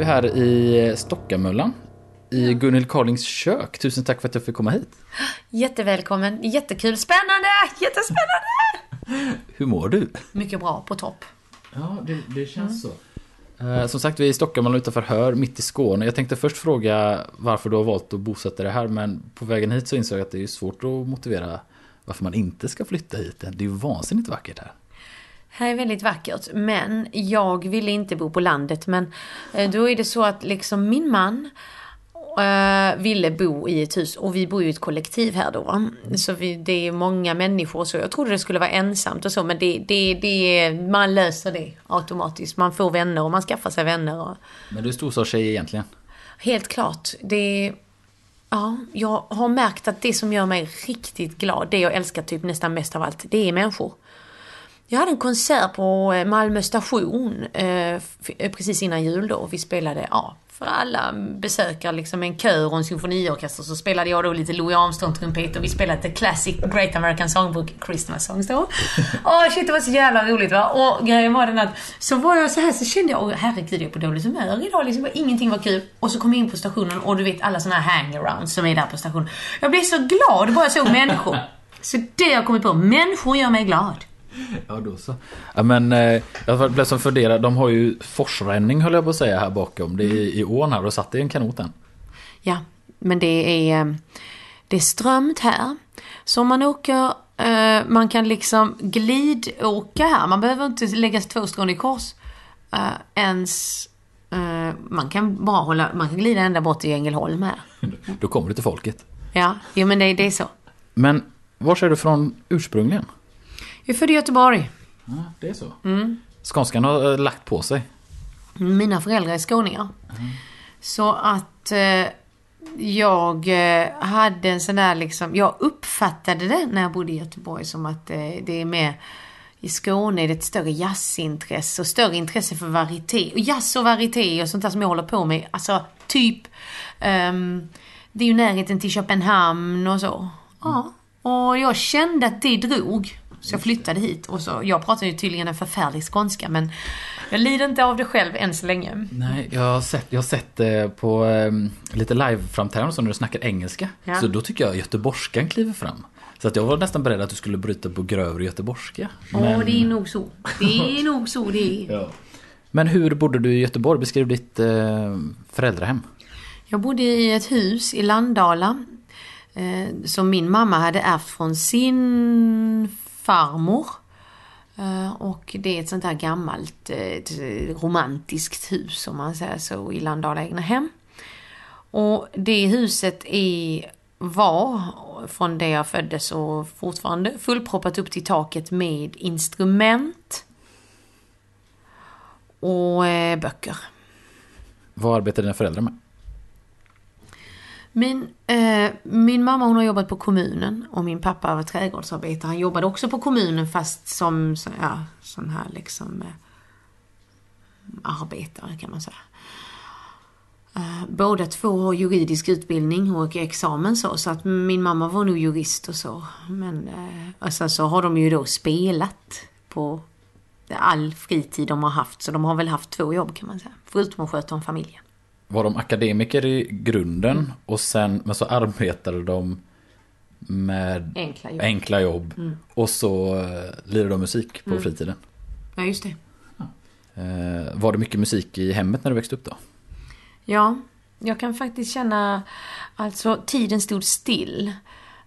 sitter vi här i Stockamöllan. I Gunhild Carlings kök. Tusen tack för att jag fick komma hit. Jättevälkommen, jättekul, spännande, jättespännande! Hur mår du? Mycket bra, på topp. Ja, det, det känns så. Eh, Som sagt, vi är i Stockholm utanför Hör, mitt i Skåne. Jag tänkte först fråga varför du har valt att bosätta dig här, men på vägen hit så insåg jag att det är svårt att motivera varför man inte ska flytta hit. Det är ju vansinnigt vackert här. Här är väldigt vackert, men jag ville inte bo på landet. Men eh, då är det så att liksom min man eh, ville bo i ett hus och vi bor ju i ett kollektiv här då. Så vi, det är många människor så jag trodde det skulle vara ensamt och så men det, det, det, man löser det automatiskt. Man får vänner och man skaffar sig vänner. Och, Men du är storstadstjej egentligen. Helt klart. Det, ja, jag har märkt att det som gör mig riktigt glad, det jag älskar typ nästan mest av allt, det är människor. Jag hade en konsert på eh, Malmö station eh, eh, precis innan jul då. Vi spelade, ja, för alla besökare, liksom en kör och en symfoniorkester. Så spelade jag då lite Louis Armstrong-trumpet och vi spelade The Classic Great American Songbook Christmas Songs då. Åh shit, det var så jävla roligt va. Och grejen var den att, så var jag så här så kände jag, åh herregud jag är på dåligt humör idag liksom. Ingenting var kul. Och så kom jag in på stationen och du vet alla såna här hangarounds som är där på stationen. Jag blev så glad bara jag såg människor. Så det har jag kommit på, människor gör mig glad. Ja, då så. Ja, men eh, jag blev som funderad. De har ju forsränning höll jag på att säga här bakom. Det är i ån här och satt i en kanot än. Ja, men det är, eh, det är strömt här. Så om man åker, eh, man kan liksom glidåka här. Man behöver inte lägga två strån i kors. eh, ens, eh, man kan bara hålla, man kan glida ända bort till Ängelholm här. Då kommer du till folket. Ja, jo men det, det är så. Men var är du från ursprungligen? Jag är född i Göteborg. Ja, det är så. Skånskan har eh, lagt på sig. Mina föräldrar är skåningar. Så att eh, jag eh, hade en sån där liksom, jag uppfattade det när jag bodde i Göteborg som att eh, det är mer i Skåne är det ett större jazzintresse och större intresse för varieté. Och jazz och varieté och sånt där som jag håller på med. Alltså typ, ehm, det är ju närheten till Köpenhamn och så. Ja, och jag kände att det drog. Så jag flyttade hit och så, jag pratar ju tydligen en förfärlig skånska men jag lider inte av det själv än så länge. Nej, jag har sett, jag har sett eh, på eh, lite live-framträdanden så när du snackar engelska. Ja. Så då tycker jag göteborgskan kliver fram. Så att jag var nästan beredd att du skulle bryta på grövre göteborgska. Åh, det är nog så. Det är nog så det är. Men hur bodde du i Göteborg? Beskriv ditt eh, föräldrahem. Jag bodde i ett hus i Landala. Eh, som min mamma hade ärvt från sin farmor. Eh, och det är ett sånt här gammalt eh, eh, romantiskt hus om man säger så i Landala egna hem. Och det huset är, var från det jag föddes och fortfarande fullproppat upp till taket med instrument och böcker. Vad arbetade dina föräldrar med? Min, eh, min mamma hon har jobbat på kommunen och min pappa var trädgårdsarbetare. Han jobbade också på kommunen fast som så- ja, sån här liksom eh, arbetare kan man säga. Eh, båda två har juridisk utbildning och examen så, så att min mamma var nog jurist och så. Men eh, och sen så har de ju då spelat på all fritid de har haft. Så de har väl haft två jobb kan man säga. Förutom att sköta om familjen. Var de akademiker i grunden och sen men så arbetade de med Enkla jobb. enkla jobb och så eh, lirade de musik på fritiden. Ja, just det. Eh, var det mycket musik i hemmet när du växte upp då? Ja, jag kan faktiskt känna, alltså tiden stod still.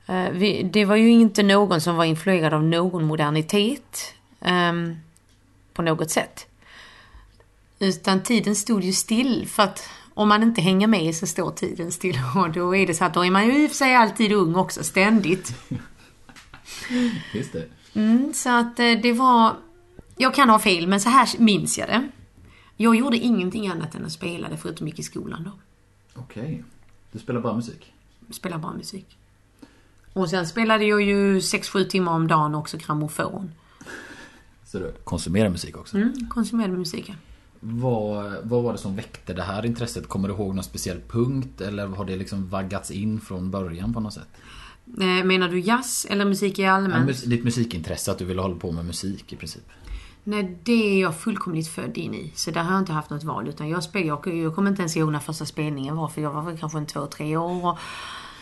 Eh, vi, det var ju inte någon som var influerad av någon modernitet ehm, på något sätt. Utan tiden stod ju still för att om man inte hänger med så står tiden still. Och då är det så att då är man ju i och för sig alltid ung också, ständigt. Just det. Mm, så att eh, det var... Jag kan ha fel, men så här minns jag det. Jag gjorde ingenting annat än att spela det förutom gick i skolan då. Okej. Du spelar bara musik? spela bra musik. Och sen spelade jag ju 6-7 timmar om dagen också grammofon. Så du konsumerar musik också? Mm, konsumerade musiken. Vad, vad var det som väckte det här intresset? Kommer du ihåg någon speciell punkt? Eller har det liksom vaggats in från början på något sätt? Eh, menar du jazz eller musik i Ja, allmänt? mus- ditt musikintresse, att du ville hålla på med musik i princip. Nej, det är jag fullkomligt född in i. Så där har jag inte haft något val. Utan jag, spel, jag, jag kommer inte ens ihåg när första spelningen var. För jag var väl kanske en två, tre år. Och,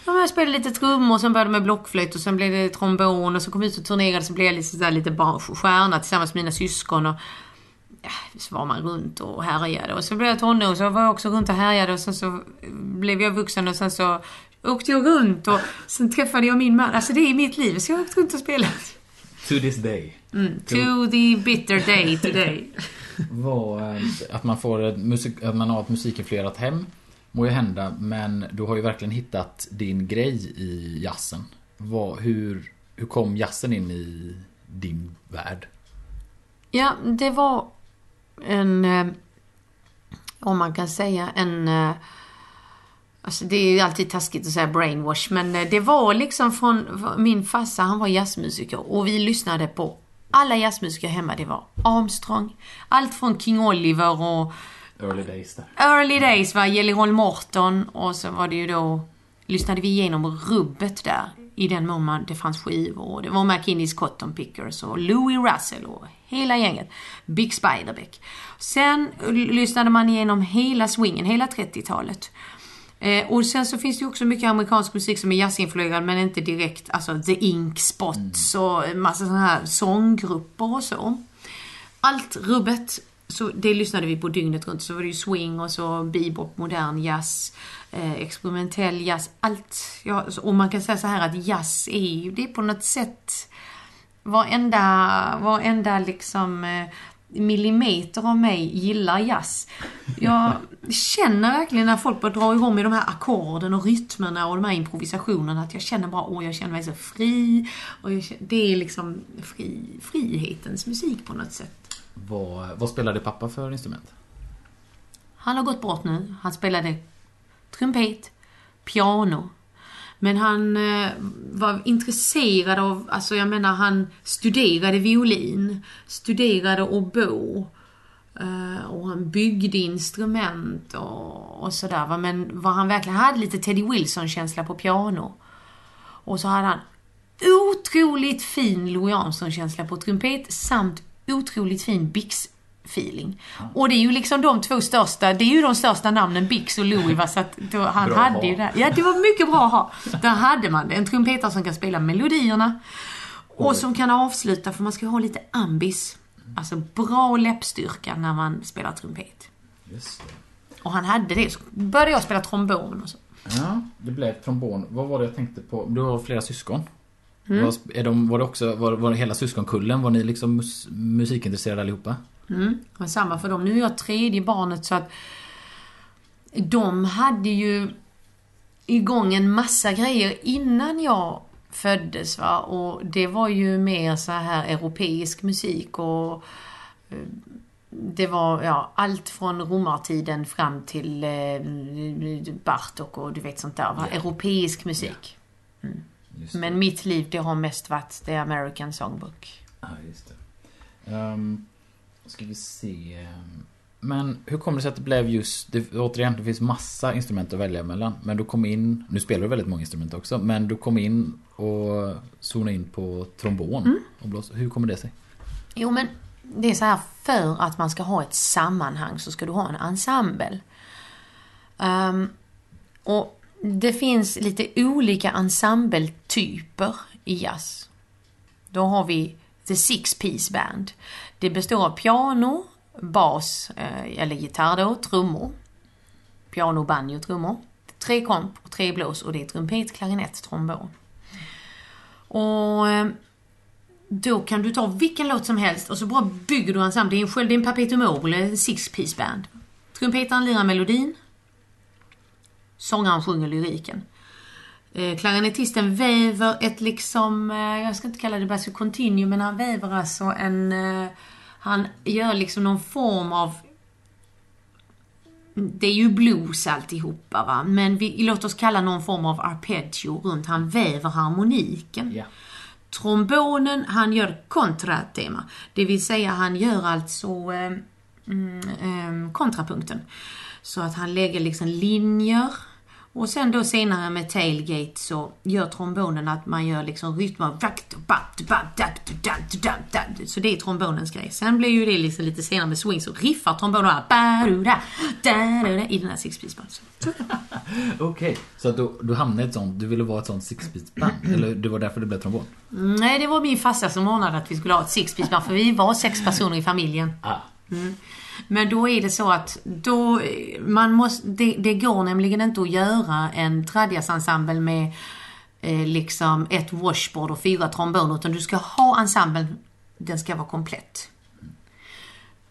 ja, jag spelade lite trummor, sen började med blockflöjt och sen blev det trombon. Och så kom vi ut och turnerade så blev jag lite, sådär, lite stjärna tillsammans med mina syskon. Och, ja, så var man runt och härjade. Och så blev jag tonåring och så var jag också runt och härjade. Och sen så blev jag vuxen och sen så åkte jag runt. Och sen träffade jag min man. Alltså det är mitt liv. Så jag har åkt runt och spelat. To this day. Mm, to the bitter day today. Var, eh, att, man får ett musik, att man har ett musikinfluerat hem må ju hända, men du har ju verkligen hittat din grej i jazzen. Vad, hur, hur kom jazzen in i din värld? Ja, det var en... eh, Om man kan säga en... eh, Alltså det är ju alltid taskigt att säga brainwash, men eh, det var liksom från min farsa, han var jazzmusiker och vi lyssnade på alla jazzmusiker hemma. Det var Armstrong, allt från King Oliver och Early days där. Early Days var Jelly Roll Morton och så var det ju då lyssnade vi igenom rubbet där i den mån man, det fanns skivor det var McKinneys Cotton Pickers och Louis Russell och hela gänget. Big Spiderbeck. Sen lyssnade man igenom hela swingen, hela 30-talet. Eh, och sen så finns det ju också mycket amerikansk musik som är jazzinfluerad men inte direkt, alltså The Ink Spots och massa sådana här sånggrupper och så. Allt rubbet, så det lyssnade vi på dygnet runt. Så var det ju swing och så bebop, modern jazz, eh, experimentell jazz, allt. Ja, och man kan säga så här att jazz är ju, det är på något sätt varenda, varenda liksom eh, millimeter av mig gillar jazz. Jag känner verkligen när folk börjar dra igång med de här ackorden och rytmerna och de här improvisationerna att jag känner bara, åh, jag känner mig så fri. Och jag känner, det är liksom fri, frihetens musik på något sätt. Vad, vad spelade pappa för instrument? Han har gått bort nu. Han spelade trumpet, piano. Men han eh, var intresserad av, alltså jag menar han studerade violin, studerade oboe. Eh, och han byggde instrument och, och sådär. Men vad han verkligen hade lite Teddy Wilson-känsla på piano. Och så hade han otroligt fin Louis Armstrong-känsla på trumpet samt otroligt fin Bix-feeling. Och det är ju liksom de två största, det är ju de största namnen Bix och Louis va, så att då, han Bra hade ju det. Ja, det var mycket bra att ha. Där hade man det. En trumpetare som kan spela melodierna. Och som kan avsluta, för man ska ha lite ambis. Alltså bra läppstyrka när man spelar trumpet. Just det. Och han hade det. Så började jag spela trombon och så. Ja, det blev trombon. Vad var det jag tänkte på? Du har flera syskon. Mm. Var, är de, var det också, var, var hela syskonkullen, var ni liksom mus, musikintresserade allihopa? Mm, men samma för dem. Nu är jag tredje barnet så att de hade ju igång en massa grejer innan jag föddes va och det var ju mer så här europeisk musik och eh, det var ja, allt från romartiden fram till eh, Bartok och du vet sånt där. Va? Ja. Europeisk musik. Men mitt liv det har mest varit The American Songbook. Ja, just det. Um, ska vi se. Men hur kommer det sig att det blev just, det, återigen, det finns massa instrument att välja mellan. Men du kom in, nu spelar du väldigt många instrument också, men du kom in och zonade in på trombon. Och blås. Hur kommer det sig? Jo men det är så här, för att man ska ha ett sammanhang så ska du ha en ensemble. Ehm, och det finns lite olika ensembletyper i jazz. Då har vi The Six Piece Band. Det består av piano, bas, eh, eller gitarr då, trummor. Piano, banjo, trummor. Tre komp och tre blås och det är trumpet, klarinett, trombon. Och eh, då kan du ta vilken låt som helst och så bara bygger du ensemble. Det är en, själv- det är en mobile, en six piece band. Trumpetaren lirar melodin. Sångaren sjunger lyriken. Eh, klarinettisten väver ett liksom, eh, jag ska inte kalla det basso continuum, men han väver alltså en, eh, han gör liksom någon form av det är ju blues alltihopa va, men vi, låt oss kalla någon form av arpeggio runt. Han väver harmoniken. Ja. Trombonen, han gör kontratema. Det vill säga han gör alltså eh, mm, eh, kontrapunkten. Så att han lägger liksom linjer Och sen då senare med tailgate så gör trombonen att man gör liksom rytmer. Så det är trombonens grej. Sen blir ju det liksom lite senare med swing så riffar trombonen i den här sixpiece-band. Okej, så att du, du hamnade i ett sånt, du ville vara ett sånt sixpiece-band? Eller det var därför det blev trombon? Nej, det var min farsa som ordnade att vi skulle ha ett sixpiece-band för vi var sex personer i familjen. Ah. Mm. Men då är det så att då, man måste, det, det går nämligen inte att göra en tradjasensemble med eh, liksom ett washboard och fyra tromboner utan du ska ha ensemblen, den ska vara komplett.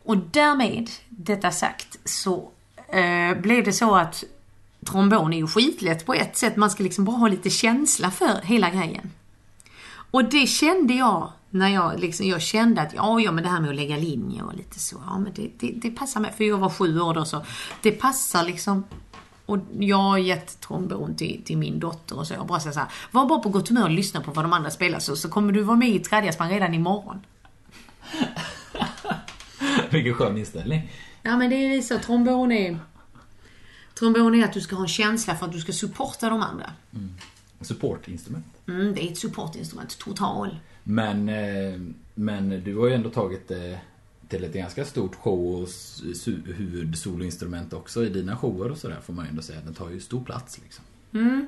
Och därmed, detta sagt, så eh, blev det så att trombon är ju skitlätt på ett sätt. Man ska liksom bara ha lite känsla för hela grejen. Och det kände jag när jag liksom, jag kände att ja, ja men det här med att lägga linjer och lite så, ja men det, det, det passar mig. För jag var sju år då så det passar liksom. Och jag har gett trombon till, till min dotter och så jag bara säger så här, var bara på gott humör och lyssna på vad de andra spelar så, så kommer du vara med i trädgårdsband redan imorgon. Vilken skön inställning. Ja men det är så, trombon är Trombon är att du ska ha en känsla för att du ska supporta de andra. Mm. Supportinstrument. Mm, det är ett supportinstrument, total. Men, eh, men du har ju ändå tagit det till ett ganska stort show och huvudsoloinstrument också i dina shower och sådär får man ju ändå säga. Den tar ju stor plats liksom. Mm.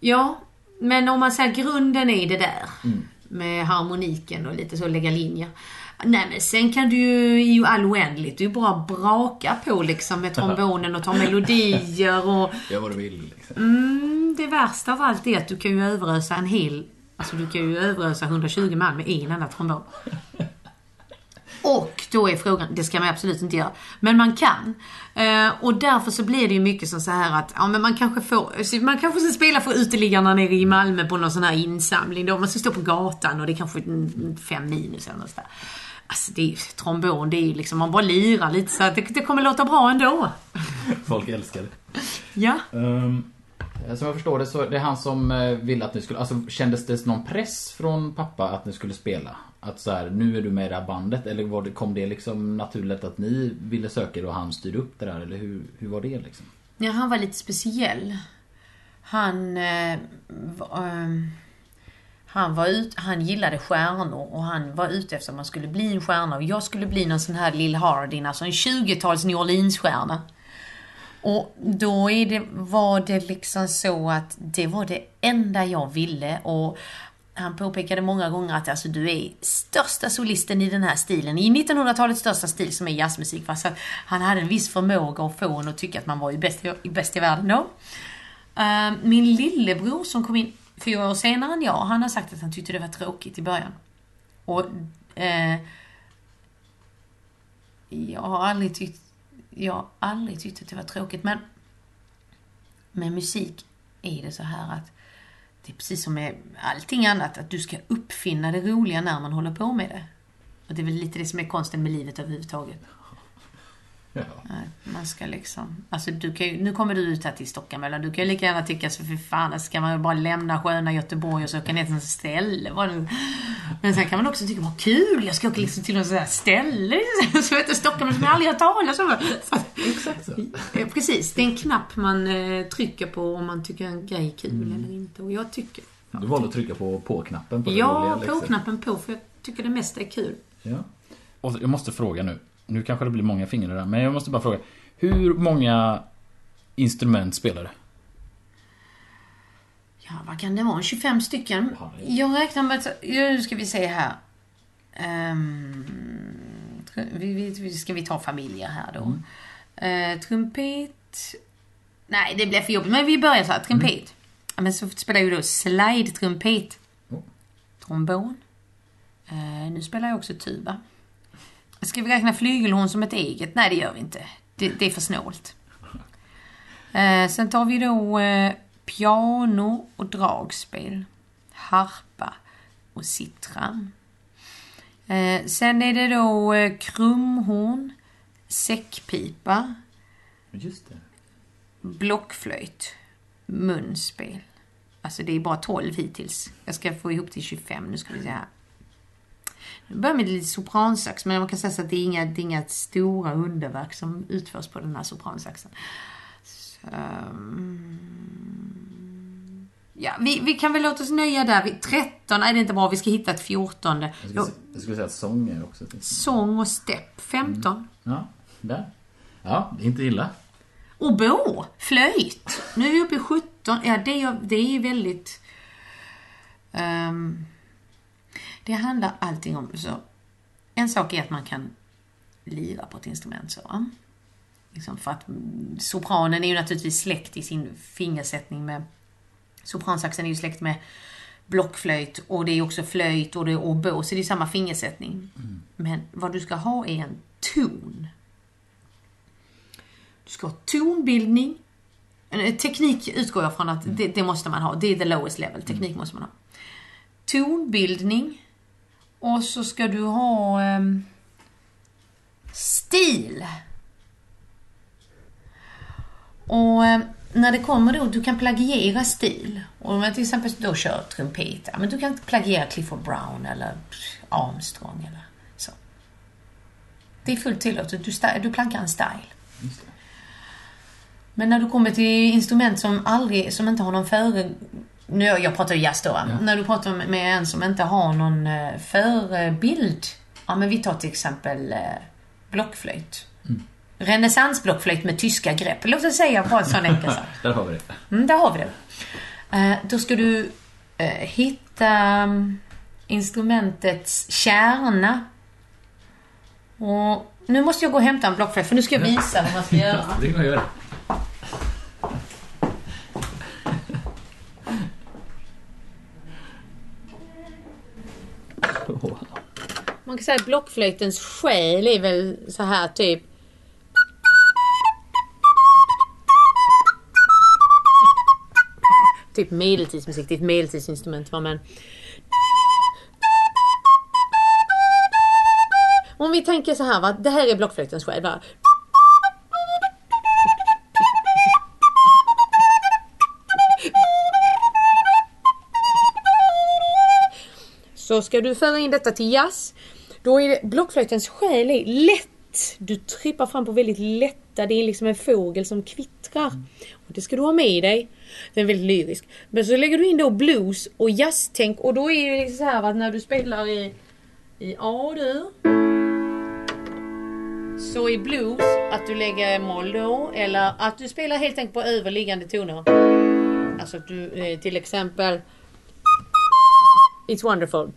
Ja, men om man säger grunden är det där. Mm. Med harmoniken och lite så, lägga linjer. Nej men sen kan du ju i all oändligt, du bara braka på liksom med trombonen och ta melodier och... Gör vad du vill liksom. Mm, det värsta av allt är att du kan ju överösa en hel Alltså du kan ju överösa 120 man med en enda trombon. Och då är frågan, det ska man absolut inte göra. Men man kan. Eh, och därför så blir det ju mycket som så här att, ja men man kanske får, man kanske ska spela för uteliggarna nere i Malmö på någon sån här insamling då. Man ska stå på gatan och det är kanske fem minus eller något sådär. Alltså det är trombon, det är ju liksom, man bara lirar lite så att det, det kommer låta bra ändå. Folk älskar det. Ja. Um, som jag förstår det så det är han som eh, vill att ni skulle, alltså kändes det någon press från pappa att ni skulle spela? Att så här, nu är du med i det här bandet eller var det, kom det liksom naturligt att ni ville söka det och han styrde upp det där eller hur, hur var det liksom? Ja, han var lite speciell. Han eh, var, eh, han var ut, han gillade stjärnor och han var ute efter att man skulle bli en stjärna. Och jag skulle bli någon sån här Lill Hardin, alltså en 20-tals New Orleans-stjärna. Och då är det, var det liksom så att det var det enda jag ville. Och han påpekade många gånger att alltså, du är största solisten i den här stilen. I 1900-talets största stil som är jazzmusik. Fast han hade en viss förmåga att få en att tycka att man var bäst, bäst i världen då. Uh, min lillebror som kom in fyra år senare än jag, han har sagt att han tyckte det var tråkigt i början. Och eh, jag har aldrig tyckt jag har aldrig tyckt att det var tråkigt. Men med musik är det så här att det är precis som med allting annat, att du ska uppfinna det roliga när man håller på med det. Och det är väl lite det som är konsten med livet överhuvudtaget. Ja. Man ska liksom, alltså du kan ju, nu kommer du ut här till Stockholm eller du kan ju lika gärna tycka så för fan, ska man ju bara lämna sköna Göteborg och så åka ner till ett ställe. Men sen kan man också tycka, vad kul, jag ska åka liksom till något sånt här ställe som heter Stockholm som jag aldrig har talat om. Exakt så. Precis, det är en knapp man eh, trycker på om man tycker en grej är kul mm. eller inte. Och jag tycker... Du valde att trycka på på-knappen på Ja, på-knappen på, för jag tycker det mesta är kul. Ja. Och jag måste fråga nu. Nu kanske det blir många fingrar där, men jag måste bara fråga. Hur många instrument spelar du? Ja, vad kan det vara? 25 stycken? Jag räknar med att... Nu ska vi se här. Um, ska vi ta familjer här då? Mm. Uh, trumpet... Nej, det blir för jobbigt. Men vi börjar så här. Trumpet. Mm. Men så spelar jag ju då slide-trumpet. Oh. Trombon. Uh, nu spelar jag också tuba. Ska vi räkna flygelhorn som ett eget? Nej, det gör vi inte. Det, det är för snålt. Eh, sen tar vi då eh, piano och dragspel. Harpa och citran. Eh, sen är det då eh, krumhorn, säckpipa. Just det. Blockflöjt, munspel. Alltså det är bara 12 hittills. Jag ska få ihop till 25. Nu ska vi se här. Jag börjar med lite sopransax, men man kan säga så att det är inga, det är inga stora underverk som utförs på den här sopransaxen. Ehm, ja, vi, vi kan väl låta oss nöja där. Vi, 13 är det inte bra, vi ska hitta ett 14. Jag skulle, jag skulle säga att sång är också Sång och stepp, 15. Ja, där. Ja, inte illa. Oboe, flöjt. Nu är vi uppe i 17. Ja, det är, det är väldigt... ehm, det handlar allting om... Så, en sak är att man kan lira på ett instrument så. va? Liksom för att mm, sopranen är ju naturligtvis släkt i sin fingersättning med... Sopransaxen är ju släkt med blockflöjt och det är också flöjt och det är oboe, så det är samma fingersättning. Men vad du ska ha är en ton. Du ska ha tonbildning. Teknik utgår jag från att det, det måste man ha. Det är the lowest level. Teknik måste man ha. Tonbildning. Och så ska du ha ehm, stil. Och ehm, när det kommer då, du kan plagiera stil. Och om jag till exempel då kör trumpet, ja, men du kan plagiera Clifford Brown eller Armstrong eller så. Det är fullt tillåtet. Du, du plankar en style. Det. Men när du kommer till instrument som aldrig, som inte har någon före... Nu, jag pratar ju jazz då. Ja. När du pratar med en som inte har någon eh, förebild. Ja, men vi tar till exempel eh, blockflöjt. Renässansblockflöjt med tyska grepp. Låt oss säga bara en sån enkel sak. Där har vi det. Mm, där har vi det. Eh, då ska du hitta mm, instrumentets kärna. Och nu måste jag gå och hämta en blockflöjt för nu ska jag visa hur man ska göra. Det kan jag göra. Man kan säga att blockflöjtens själ är väl så här typ. Typ medeltidsmusik, det är ett medeltidsinstrument va men. Om vi tänker så här va, det här är blockflöjtens själ va. Så ska du föra in detta till jazz, då är blockflöjtens själ är lätt. Du trippar fram på väldigt lätta, det är liksom en fågel som kvittrar. Och det ska du ha med dig. Den är väldigt lyrisk. Men så lägger du in då blues och jazztänk och då är det liksom så här att när du spelar i, i A-dur så i blues att du lägger moll då eller att du spelar helt enkelt på överliggande toner. Alltså att du eh, till exempel It's wonderful.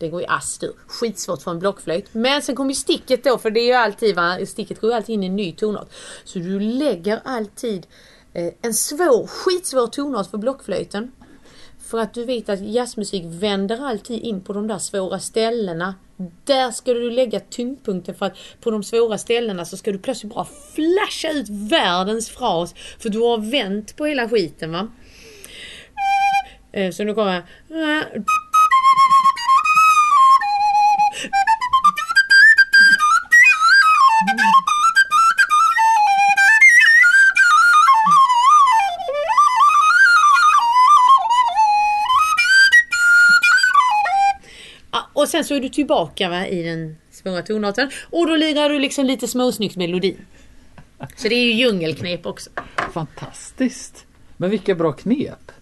Den går i ass-dur. Skitsvårt för en blockflöjt. Men sen kommer ju sticket då, för det är ju alltid va, sticket går ju alltid in i en ny tonart. Så du lägger alltid eh, en svår, skitsvår tonart för blockflöjten. För att du vet att jazzmusik vänder alltid in på de där svåra ställena. Där ska du lägga tyngdpunkten för att på de svåra ställena så ska du plötsligt bara flasha ut världens fras. För du har vänt på hela skiten va. Eh, så nu kommer Och sen så är du tillbaka va, i den svåra tonarten. Och då lirar du liksom lite småsnyggt melodi. Så det är ju djungelknep också. Fantastiskt. Men vilka bra knep.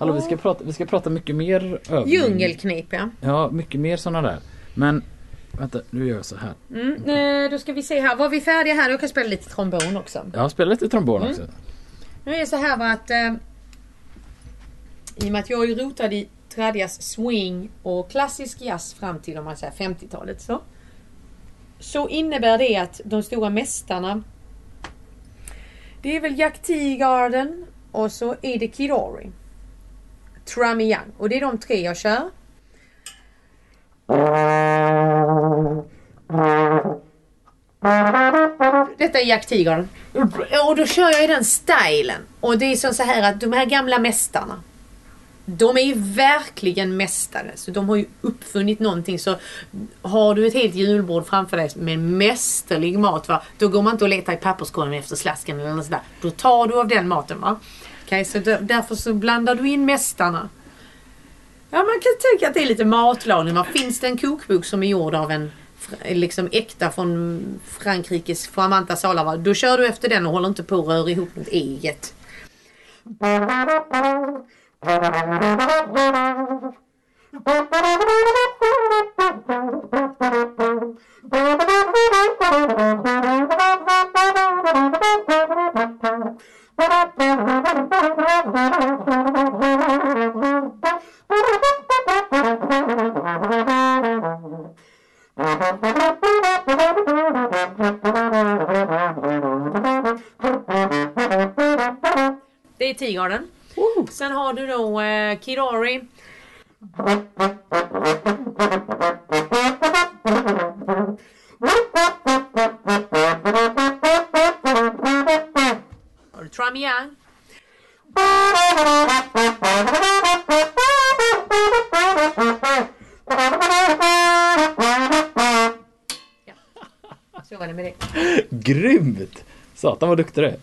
Hallå, vi ska prata, vi ska prata mycket mer övning. Djungelknep ja. Ja, mycket mer sådana där. Men vänta, nu gör jag så här. Mm, eh, då ska vi se här. Var vi färdiga här? Jag kan spela lite trombon också. Jag har spelat lite trombon också. Nu är det så här va att eh, i och med att jag är rotad i trädjazz, swing och klassisk jazz fram till om man säger 50-talet så. Så innebär det att de stora mästarna det är väl Jack Teagarden och så är det Kid Ory. Trummy Young och det är de tre jag kör. Detta är Jack Tigern. Och då kör jag i den stilen. Och det är som så här att de här gamla mästarna. De är ju verkligen mästare. Så de har ju uppfunnit någonting. Så har du ett helt julbord framför dig med mästerlig mat. Va? Då går man inte och letar i papperskorgen efter slasken eller något sådär. Då tar du av den maten. va Okej, så där- därför så blandar du in mästarna. Ja, man kan tänka att det är lite matlagning. Finns det en kokbok som är gjord av en liksom äkta från Frankrikes Framanta Salava. Då kör du efter den och håller inte på och rör ihop något eget. Det är Tiggarden. Sen har du då eh, Kirari. Tram Young. Ja. Så var det med det. Grymt! Satan vad duktig du är.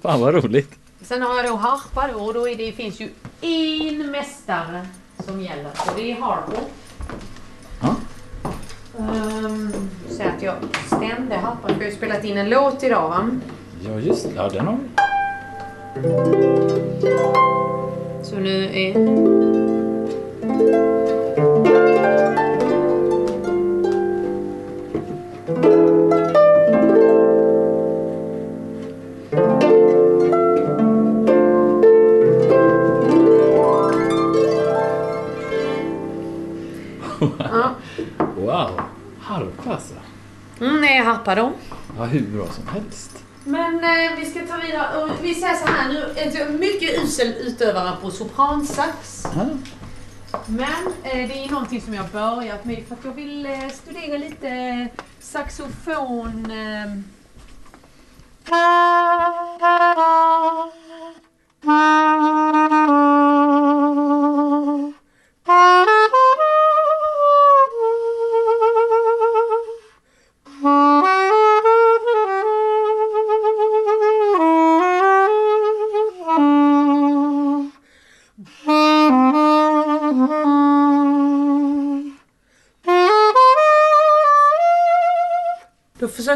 Fan vad roligt. Sen har jag då harpa då och då är det, finns ju en mästare som gäller och det är Harpo. Ja. Um, så att jag stämde harpan för jag har ju spelat in en låt idag va? Ja just det. Ja den har vi. Så nu är... Ja, Wow. Harpa alltså. mm, det är harpa då. Ja hur bra som helst. Men eh, vi ska ta vidare. Och vi säger så här nu. är jag mycket usel utövare på sopransax. Ja. Men eh, det är någonting som jag börjat med för att jag vill eh, studera lite saxofon. Eh.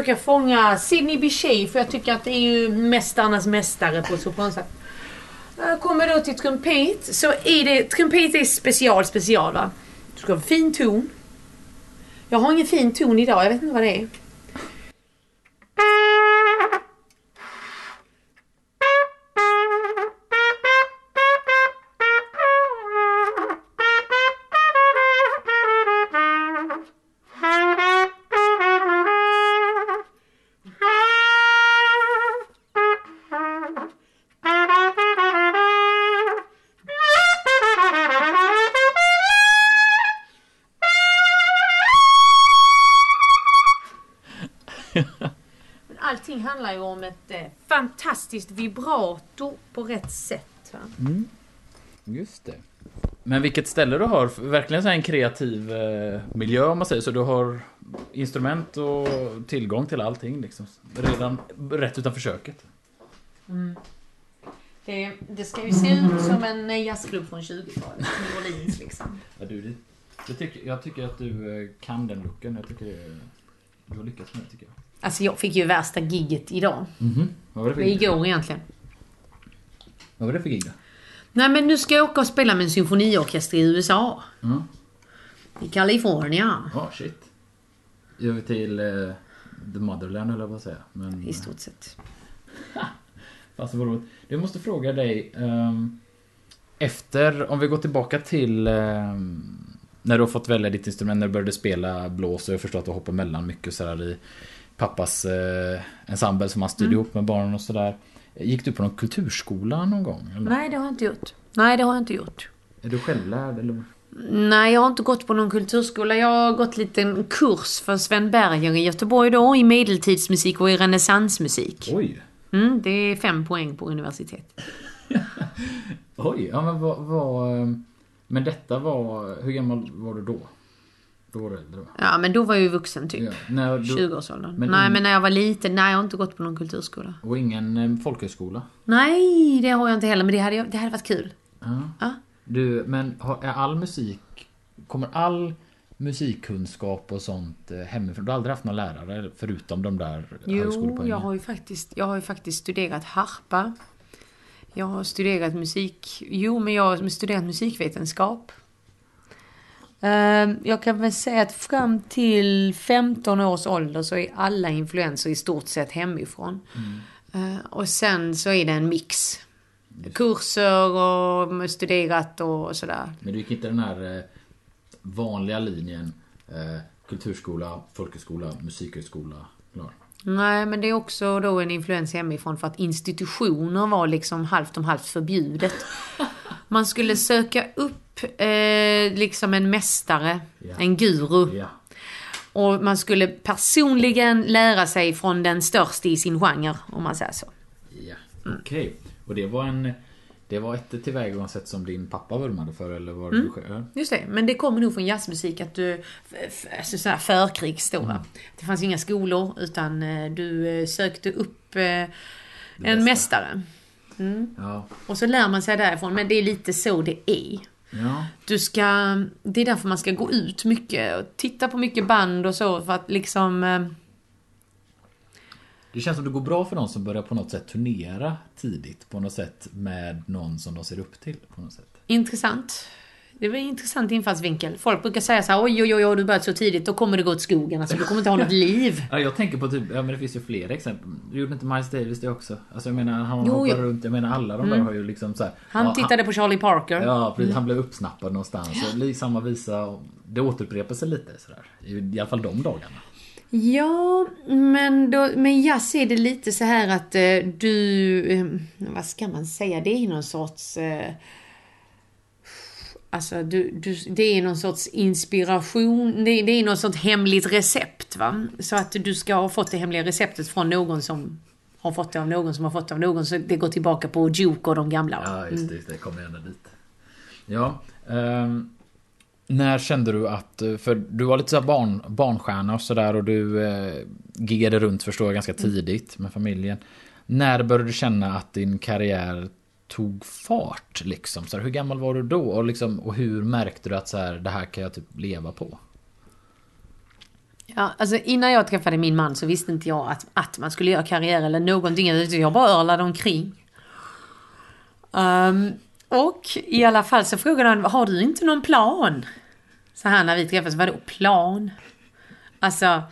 Försöka fånga Sidney Bechet för jag tycker att det är ju mästarnas mästare på sopransång. Kommer då till trumpet så är det, trumpet är special special va. Du ska ha fin ton. Jag har ingen fin ton idag, jag vet inte vad det är. Handlar ju om ett eh, fantastiskt vibrato på rätt sätt. Va? Just det. Men vilket ställe du har, verkligen så här en kreativ eh, miljö om man säger så. Du har instrument och tillgång till allting liksom. Redan rätt utanför köket. Det, det ska ju se ut som en eh, jazzklubb från 20-talet. New Orleans liksom. Ja, du, det, det tycker, jag tycker att du eh, kan den looken. Jag tycker du har lyckats med det tycker jag. Alltså jag fick ju värsta gigget idag. Mhm. Vad var det för gig? igår egentligen. Vad var det för gig då? Nej men nu ska jag åka och spela med en symfoniorkester i USA. Ja, I Kalifornien. oh, shit. Över till eh, The Motherland eller vad säga. Men, I stort sett. Alltså vad roligt. Jag måste fråga dig. ehm, efter, om vi går tillbaka till ehm, när du har fått välja ditt instrument, när du började spela blås och jag förstår att du hoppar mellan mycket sådär i pappas eh, ensemble som han styrde ihop med barnen och sådär. Gick du på någon kulturskola någon gång? Eller? Nej det har jag inte gjort. Nej det har jag inte gjort. Är du självlärd eller? Nej, jag har inte gått på någon kulturskola. Jag har gått lite en kurs för Sven Berger i Göteborg då, i medeltidsmusik och i renässansmusik. Oj! Mm, det är fem poäng på universitet. Oj, ja men vad, vad ehm, Men detta var, hur gammal var du då? Då du äldre va? Ja, men då var jag ju vuxen typ. Ja, när du, 20-årsåldern. Men nej, in- men när jag var liten, nej jag har inte gått på någon kulturskola. och ingen eh, folkhögskola? Nej, det har jag inte heller, men det hade, jag- det hade varit kul. Ja. Ja. Du, men har- är all musik, kommer all musikkunskap och sånt eh, hemifrån? Du har aldrig haft någon lärare förutom de där Jo, högskolepoängen? jag har ju faktiskt, jag har ju faktiskt studerat harpa. Jag har studerat musik... Jo, men jag har studerat musikvetenskap. Ehm, Jag kan väl säga att fram till 15 års ålder så är alla influenser i stort sett hemifrån. Eh, Och sen så är det en mix. Kurser och studerat och sådär. Men du gick inte den här eh, vanliga linjen eh, kulturskola, folkhögskola, musikhögskola? Klar. Nej, men det är också då en influens hemifrån för att institutioner var liksom halvt om halvt förbjudet. Man skulle söka upp eh, liksom en mästare, Ja. en guru. Ja. Och man skulle personligen lära sig från den största i sin genre, om man säger så. Ja, okej. Och det var en... Det var ett tillvägagångssätt som din pappa vurmade för eller var det du själv? Just det, men det kommer nog från jazzmusik att du, alltså sådär förkrigs då va. Det fanns inga skolor utan eh, du eh, sökte upp eh, en mästare. Ja. Och så lär man sig därifrån, men det är lite så det är. Ja. Du ska, det är därför man ska gå ut mycket och titta på mycket band och så för att liksom... eh, Det känns som det går bra för någon som börjar på något sätt turnera tidigt på något sätt med någon som de ser upp till på något sätt. Intressant. Det var en intressant infallsvinkel. Folk brukar säga så här, oj oj oj, du börjat så tidigt, då kommer det gå åt skogen. Alltså du kommer inte ha något liv. Ja, jag tänker på typ, ja men det finns ju flera exempel. Gjorde inte Miles Davis det också? Alltså jag menar han Jo, hoppar jo. runt, jag menar alla de där har ju liksom så här, Han ja, tittade på Charlie Parker. Ja, precis. Han blev uppsnappad någonstans. Och li- samma visa. Det återupprepar sig lite sådär. I i alla fall de dagarna. Ja, men då, med jazz är det lite så här att eh, du, eh, vad ska man säga, det är någon sorts, eh, alltså du, du, det är någon sorts inspiration, det, det är någon sorts hemligt recept va. Så att du ska ha fått det hemliga receptet från någon som har fått det av någon som har fått det av någon. Så det går tillbaka på Duke och de gamla. va? Ja, just det. Just det kommer gärna dit. Ja. ehm, när kände du att, för du var lite så barn, barnstjärna och sådär och du eh, giggade runt förstår jag ganska tidigt med familjen. När började du känna att din karriär tog fart liksom? Så här, hur gammal var du då? Och, liksom, och hur märkte du att så här, det här kan jag typ leva på? Ja, alltså innan jag träffade min man så visste inte jag att, att man skulle göra karriär eller någonting. Jag bara örlade omkring. Um, och i alla fall så frågade han, har du inte någon plan? Så här när vi träffades, vadå plan? Alltså,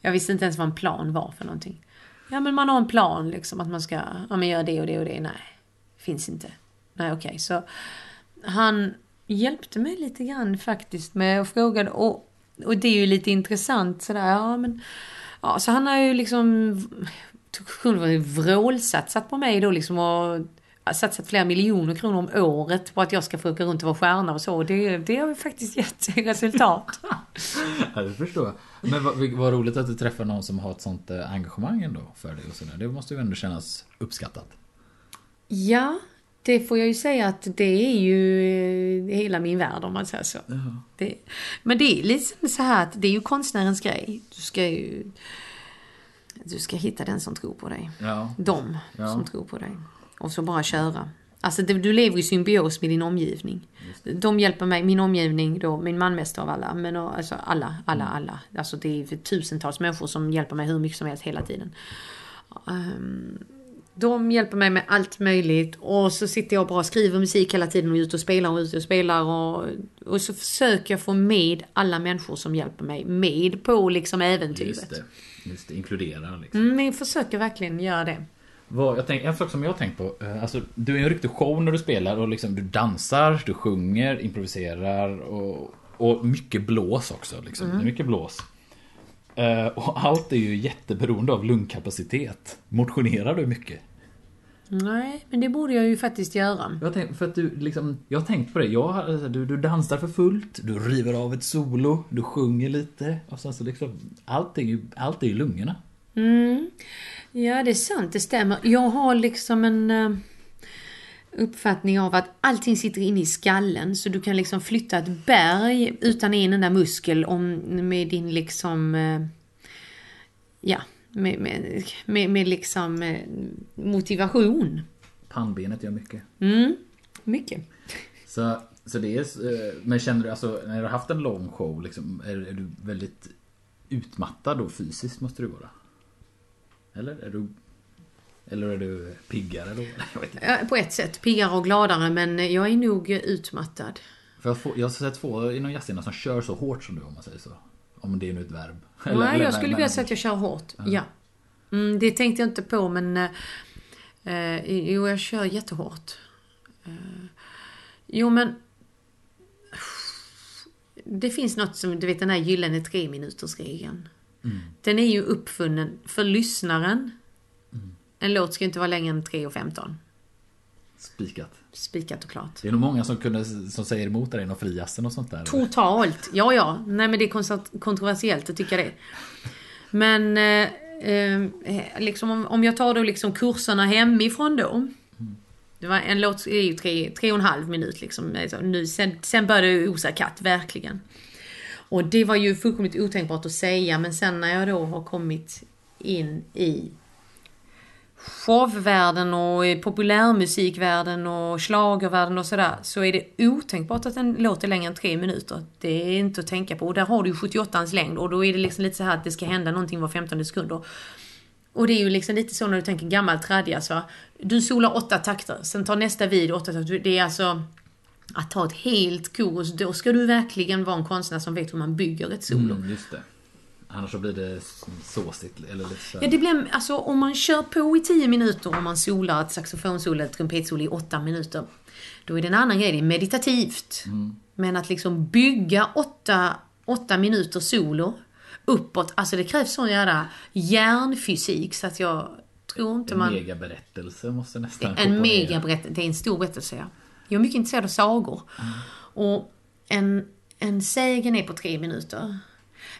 jag visste inte ens vad en plan var för någonting. Ja men man har en plan liksom att man ska, ja men göra det och det och det. Nej, finns inte. Nej okej, så han hjälpte mig lite grann faktiskt med och frågade och, och det är ju lite intressant sådär, ja men Ja, så han har ju liksom vrålsatsat på mig då liksom och satsat flera miljoner kronor om året på att jag ska få åka runt och vara stjärna och så. Det, det har ju faktiskt gett resultat. Ja, det förstår jag. Men vad, vad roligt att du träffar någon som har ett sånt eh, engagemang ändå för dig och sådär. Det måste ju ändå kännas uppskattat. Ja, det får jag ju säga att det är ju eh, hela min värld om man säger så. Det, men det är lite så här att det är ju konstnärens grej. Du ska ju... Du ska hitta den som tror på dig. Ja. De Ja. som tror på dig. Och så bara köra. Alltså du lever i symbios med din omgivning. De hjälper mig, min omgivning då, min man mest av alla. Men alltså alla, alla, alla. Alltså det är tusentals människor som hjälper mig hur mycket som helst hela tiden. Ehm, de hjälper mig med allt möjligt och så sitter jag bara och skriver musik hela tiden och är ute och spelar och ute och spelar och, och så försöker jag få med alla människor som hjälper mig med på liksom äventyret. Just det. Just det. Inkludera liksom. Mm, jag försöker verkligen göra det. Vad, tänk, en sak som jag har tänkt på. eh, Alltså, du är en riktig show när du spelar och liksom, du dansar, du sjunger, improviserar och, och mycket blås också. Liksom. Är mycket blås. Eh, och allt är ju jätteberoende av lungkapacitet. Motionerar du mycket? Nej, men det borde jag ju faktiskt göra. Jag har tänkt, för att du, liksom, jag har tänkt på det. Jag, alltså, du, du dansar för fullt, du river av ett solo, du sjunger lite. Och sen så liksom, allt är ju, allt är ju lungorna. Mm. Ja, det är sant, det stämmer. Jag har liksom en eh, uppfattning av att allting sitter inne i skallen. Så du kan liksom flytta ett berg utan en enda muskel om, med din liksom... Eh, ja, med, med, med, med liksom eh, motivation. Pannbenet gör mycket. Mm, mycket. Så, så det är, eh, men känner du, alltså när du har haft en lång show liksom, är, är du väldigt utmattad då fysiskt måste du vara? Eller är du eller är du piggare då? Jag vet inte. Ja, På ett sätt, piggare och gladare men jag är nog utmattad. För jag, får, jag har sett få inom jazzscenen som kör så hårt som du om man säger så. Om det är nu ett verb. Nej, jag skulle vilja säga att jag kör hårt. Ja. Mm, det tänkte jag inte på men... eh, Eh, jo, jag kör jättehårt. Eh, jo, men... Det finns något som, du vet den här gyllene tre minuters regeln. Den är ju uppfunnen för lyssnaren. En låt ska inte vara längre än 3.15. Spikat. Spikat och klart. Det är nog många som, kunde, som säger emot dig inom frijassen och sånt där. Totalt. Ja, ja. Nej, men det är kontroversiellt att tycka det. Men eh, eh, liksom om, om jag tar då liksom kurserna hemifrån då. Det var en låt är ju tre, tre och en halv minut liksom. Alltså, Nu, sen, sen började det osa katt, verkligen. Och det var ju fullkomligt otänkbart att säga men sen när jag då har kommit in i showvärlden och populärmusikvärlden och schlagervärlden och sådär så är det otänkbart att den låter längre än tre minuter. Det är inte att tänka på. Och där har du ju 78ans längd och då är det liksom lite så här att det ska hända någonting var 15 sekunder. Och det är ju liksom lite så när du tänker gammal tradjazz va. Du solar åtta takter, sen tar nästa vid åtta takter. Det är alltså att ta ett helt kurs, då ska du verkligen vara en konstnär som vet hur man bygger ett solo. Mm, just det. Annars så blir det såsigt eller lite så. Ja, det blir, alltså om man kör på i 10 minuter, om man solar ett saxofonsolo eller ett trumpetsolo i 8 minuter, då är det en annan grej, det är meditativt. Men att liksom bygga 8, 8 minuter solo uppåt, alltså det krävs sån jävla hjärnfysik så att jag tror inte En man... megaberättelse måste nästan En megaberättelse, det är en stor berättelse ja. Jag är mycket intresserad av sagor. Och en, en sägen är på tre minuter.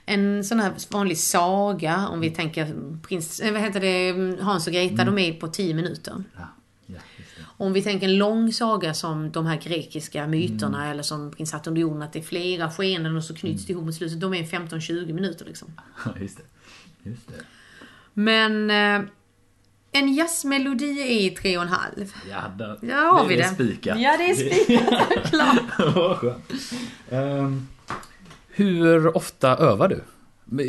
En sån här vanlig saga, om vi tänker prins, eh, vad heter det, Hans och Greta, de är på tio minuter. Ja, ja, det. Om vi tänker en lång saga som de här grekiska myterna eller som prins jorden, att det är flera skeenden och så knyts det ihop mot slutet. De är 15-20 minuter liksom. Just det. Just det. Men eh, en jazzmelodi är tre och en halv. Ja, där, Ja, har vi det. det. är spikat. Ja, det är spikat. Klart. Ehm, hur ofta övar du?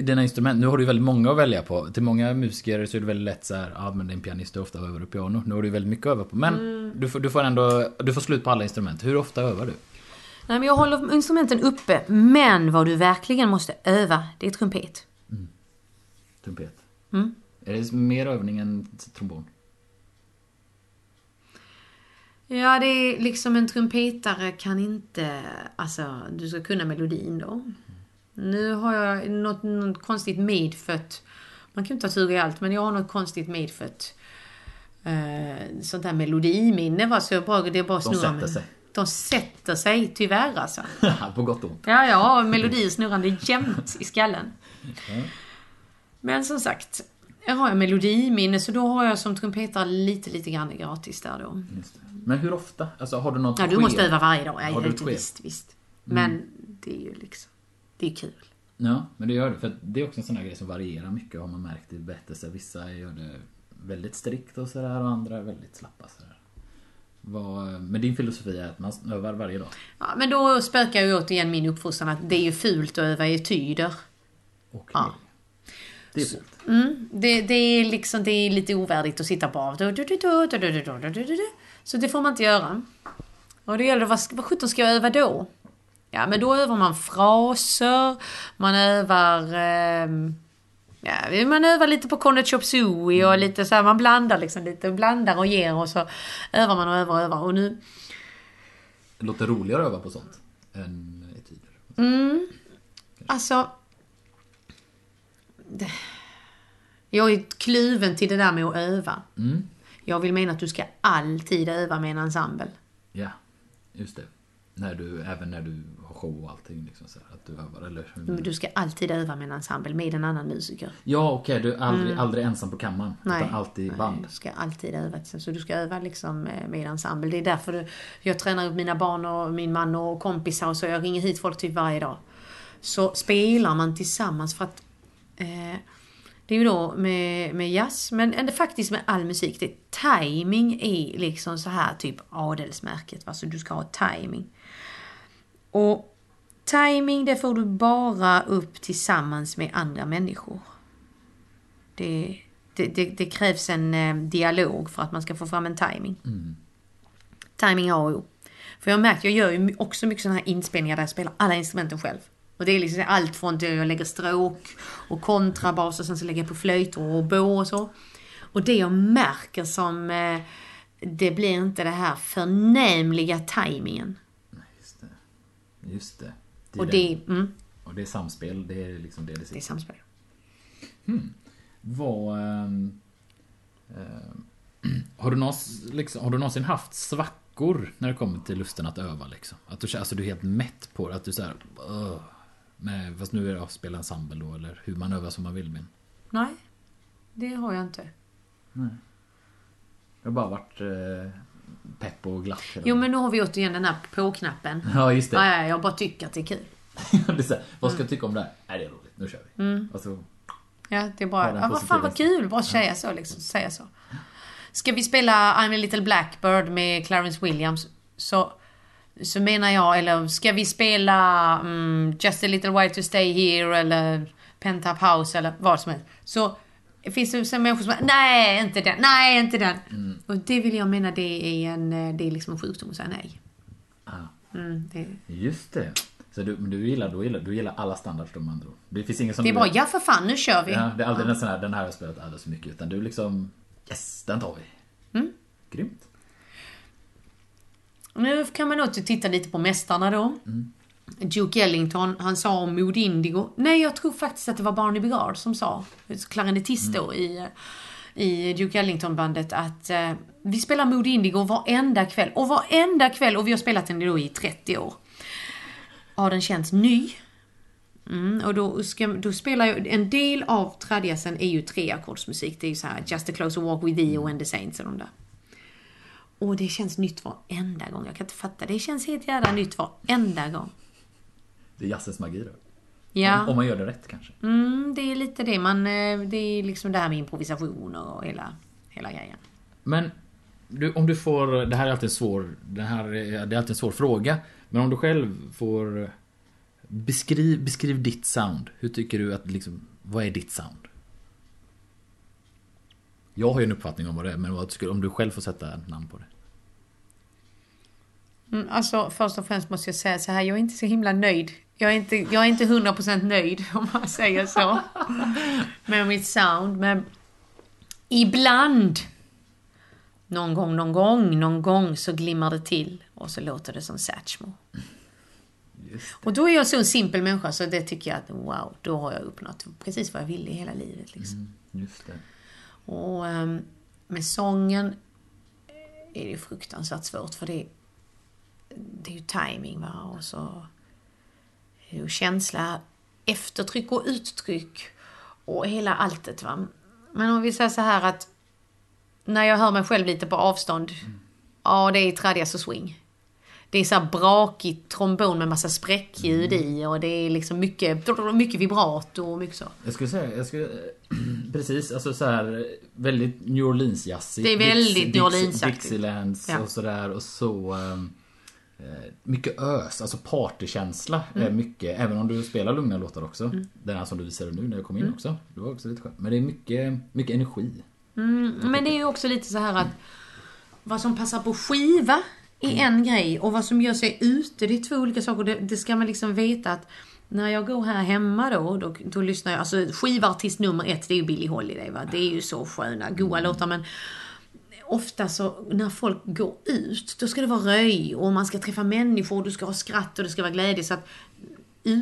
Dina instrument, nu har du väldigt många att välja på. Till många musiker så är det väldigt lätt så här, ja men det är en pianist och ofta övar du piano. Nu har du väldigt mycket att öva på. Men Mm. du, får, du får ändå, du får slut på alla instrument. Hur ofta övar du? Nej, men jag håller instrumenten uppe. Men vad du verkligen måste öva, det är trumpet. Trumpet? Mm. Är det mer övning än trombon? Ja, det är liksom en trumpetare kan inte, alltså du ska kunna melodin då. Nu har jag något, något konstigt medfött, man kan ju inte ha tur i allt, men jag har något konstigt medfött eh, sånt där melodiminne va, så jag bara, det är bara De snurra sätter sig. De sätter sig, tyvärr alltså. på gott och ont. Ja, jag har melodier snurrande jämt i skallen. Men som sagt, jag har jag melodiminne så då har jag som trumpetare lite, lite grann gratis där då. Just det. Men hur ofta? Alltså har du något Ja, du måste öva varje dag. Ja, Har du ett visst, visst. Men det är ju liksom, det är kul. Ja, men det gör det. För det är också en sån här grej som varierar mycket har man märkt i berättelser. Vissa gör det väldigt strikt och sådär och andra är väldigt slappa sådär. Vad, men din filosofi är att man övar varje dag? Ja, men då spökar ju återigen min uppfostran att det är ju fult att öva etyder. Och Ja. Det är fult. Mm, det, det är liksom, det är lite ovärdigt att sitta på. Så det får man inte göra. Och det gäller, vad, vad sjutton ska jag öva då? Ja, men då övar man fraser, man övar... ehm, ja, man övar lite på Cornet Chop Suey och lite så här, man blandar liksom lite, blandar och ger och så övar man och övar och övar. Och nu, Det låter roligare att öva på sånt än etyder. Alltså... Det, jag är kluven till det där med att öva. Mm. Jag vill mena att du ska alltid öva med en ensemble. Ja, just det. När du, även när du har show och allting liksom så att du övar eller? Men Du ska alltid öva med en ensemble, med en annan musiker. Ja okej, du är aldrig, aldrig ensam på kammaren. Nej. Utan alltid i band. Du ska alltid öva. Så du ska öva liksom med med ensemble. Det är därför du, jag tränar upp mina barn och min man och kompisar och så. Jag ringer hit folk typ varje dag. Så spelar man tillsammans för att eh, Det är ju då med, med jazz, men ändå faktiskt med all musik. Det, timing är liksom så här typ adelsmärket. Alltså du ska ha timing. Och timing det får du bara upp tillsammans med andra människor. Det, det, det, det krävs en eh, dialog för att man ska få fram en timing. Mm. Timing A och O. För jag har märkt, jag gör ju också mycket sådana här inspelningar där jag spelar alla instrumenten själv. Och det är liksom allt från att jag lägger stråk och kontrabas och sen så lägger jag på flöjt och oboe och så. Och det jag märker som eh, det blir inte det här förnämliga tajmingen. Just det. Just det. det Och den- det, mm, och det är samspel, det är liksom det det det är sitter. samspel. Vad... ehm, ehm, har, du någonsin, liksom, har du någonsin haft svackor när det kommer till lusten att öva liksom? Att du, alltså, du är helt mätt på det, att du såhär... Uh, med, fast nu är det att spela ensemble då, eller hur man övar som man vill. Men Nej, det har jag inte. det har bara varit eh, pepp och glatt. Jo men nu har vi återigen den här på-knappen. Ja, just det. Ja, ja, jag bara tycker att det är kul. det är så här, vad ska jag tycka om det här? Nej, det är roligt. Nu kör vi. Mm. Alltså, Ja, det är bara, ja, vad fan vad kul, bara säga så liksom, säga så. Ska vi spela I'm a little blackbird med Clarence Williams så, så menar jag, eller ska vi spela mm, Just a little while to stay here eller Pentap House eller vad som helst. Så finns det så människor som nej inte den, nej inte den. Mm. Och det vill jag mena det är en, eh, det är liksom en sjukdom att säga nej. ah, Mm, det, just det. Så du, men du, gillar, du, gillar, du gillar alla standards de andra. Det finns ingen som det är bara, ja för fan nu kör vi. Ja, det är aldrig en sån här, den här har jag spelat alldeles för mycket. Utan du liksom, yes, den tar vi. Mm. Grymt. Nu kan man åter titta lite på mästarna då. Duke Ellington, han sa om Mood Indigo. Nej, jag tror faktiskt att det var Barney Bigard som sa, klarinettist då i, i Duke Ellington-bandet, att eh, vi spelar Mood Indigo varenda kväll. Och varenda kväll, och vi har spelat den då i 30 år. Har den känts ny. Mm, och då, ska, då spelar jag, en del av tradjassen är ju treackordsmusik. Det är ju så här Just a closer walk with thee och When the Saints och de där. Och det känns nytt varenda gång. Jag kan inte fatta. Det känns helt jävla nytt varenda gång. Det är jazzens magi då. Om, Ja, om man gör det rätt kanske. mm, det är lite det. Man, eh, det är liksom det här med improvisationer och hela, hela grejen. Men du, om du får, det här är alltid en svår, det här är, det är alltid en svår fråga. Men om du själv får beskriv, beskriv ditt sound. Hur tycker du att liksom, vad är ditt sound? Jag har ju en uppfattning om vad det är, men vad skulle, om du själv får sätta namn på det. Mm, alltså först och främst måste jag säga så här. Jag är inte så himla nöjd. Jag är inte, jag är inte 100% nöjd om man säger så. med mitt sound. Men ibland. Någon gång, någon gång, någon gång så glimmar det till. Och så låter det som Satchmo. Och då är jag så en simpel människa så det tycker jag att wow, då har jag uppnått precis vad jag ville i hela livet. Liksom. Just det. Och ehm, med sången är det fruktansvärt svårt för det, det är ju timing va och så ju känsla, eftertryck och uttryck och hela alltet va. Men om vi säger så här att när jag hör mig själv lite på avstånd, ja det är tradjas och swing. Det är så här brakigt trombon med massa spräckljud i och det är liksom mycket, mycket vibrato och mycket så. Jag skulle säga, jag skulle, precis, alltså så här väldigt New Orleans jazzigt. Det är väldigt New Orleans-aktigt. Dixielands Ja. och sådär och så eh, mycket ös, alltså partykänsla är Mm. mycket, även om du spelar lugna låtar också. Den här som du visade nu när jag kom in Mm. också. Det var också lite skönt. Men det är mycket, mycket energi. Mm, men det är ju också lite så här att vad som passar på skiva är en grej och vad som gör sig ute, det är två olika saker. Det, det ska man liksom veta att när jag går här hemma då, då, då lyssnar jag, alltså skivartist nummer ett det är ju Billie Holiday va. Det är ju så sköna, goa låtar men ofta så när folk går ut, då ska det vara röj och man ska träffa människor, du ska ha skratt och det ska vara glädje. Så att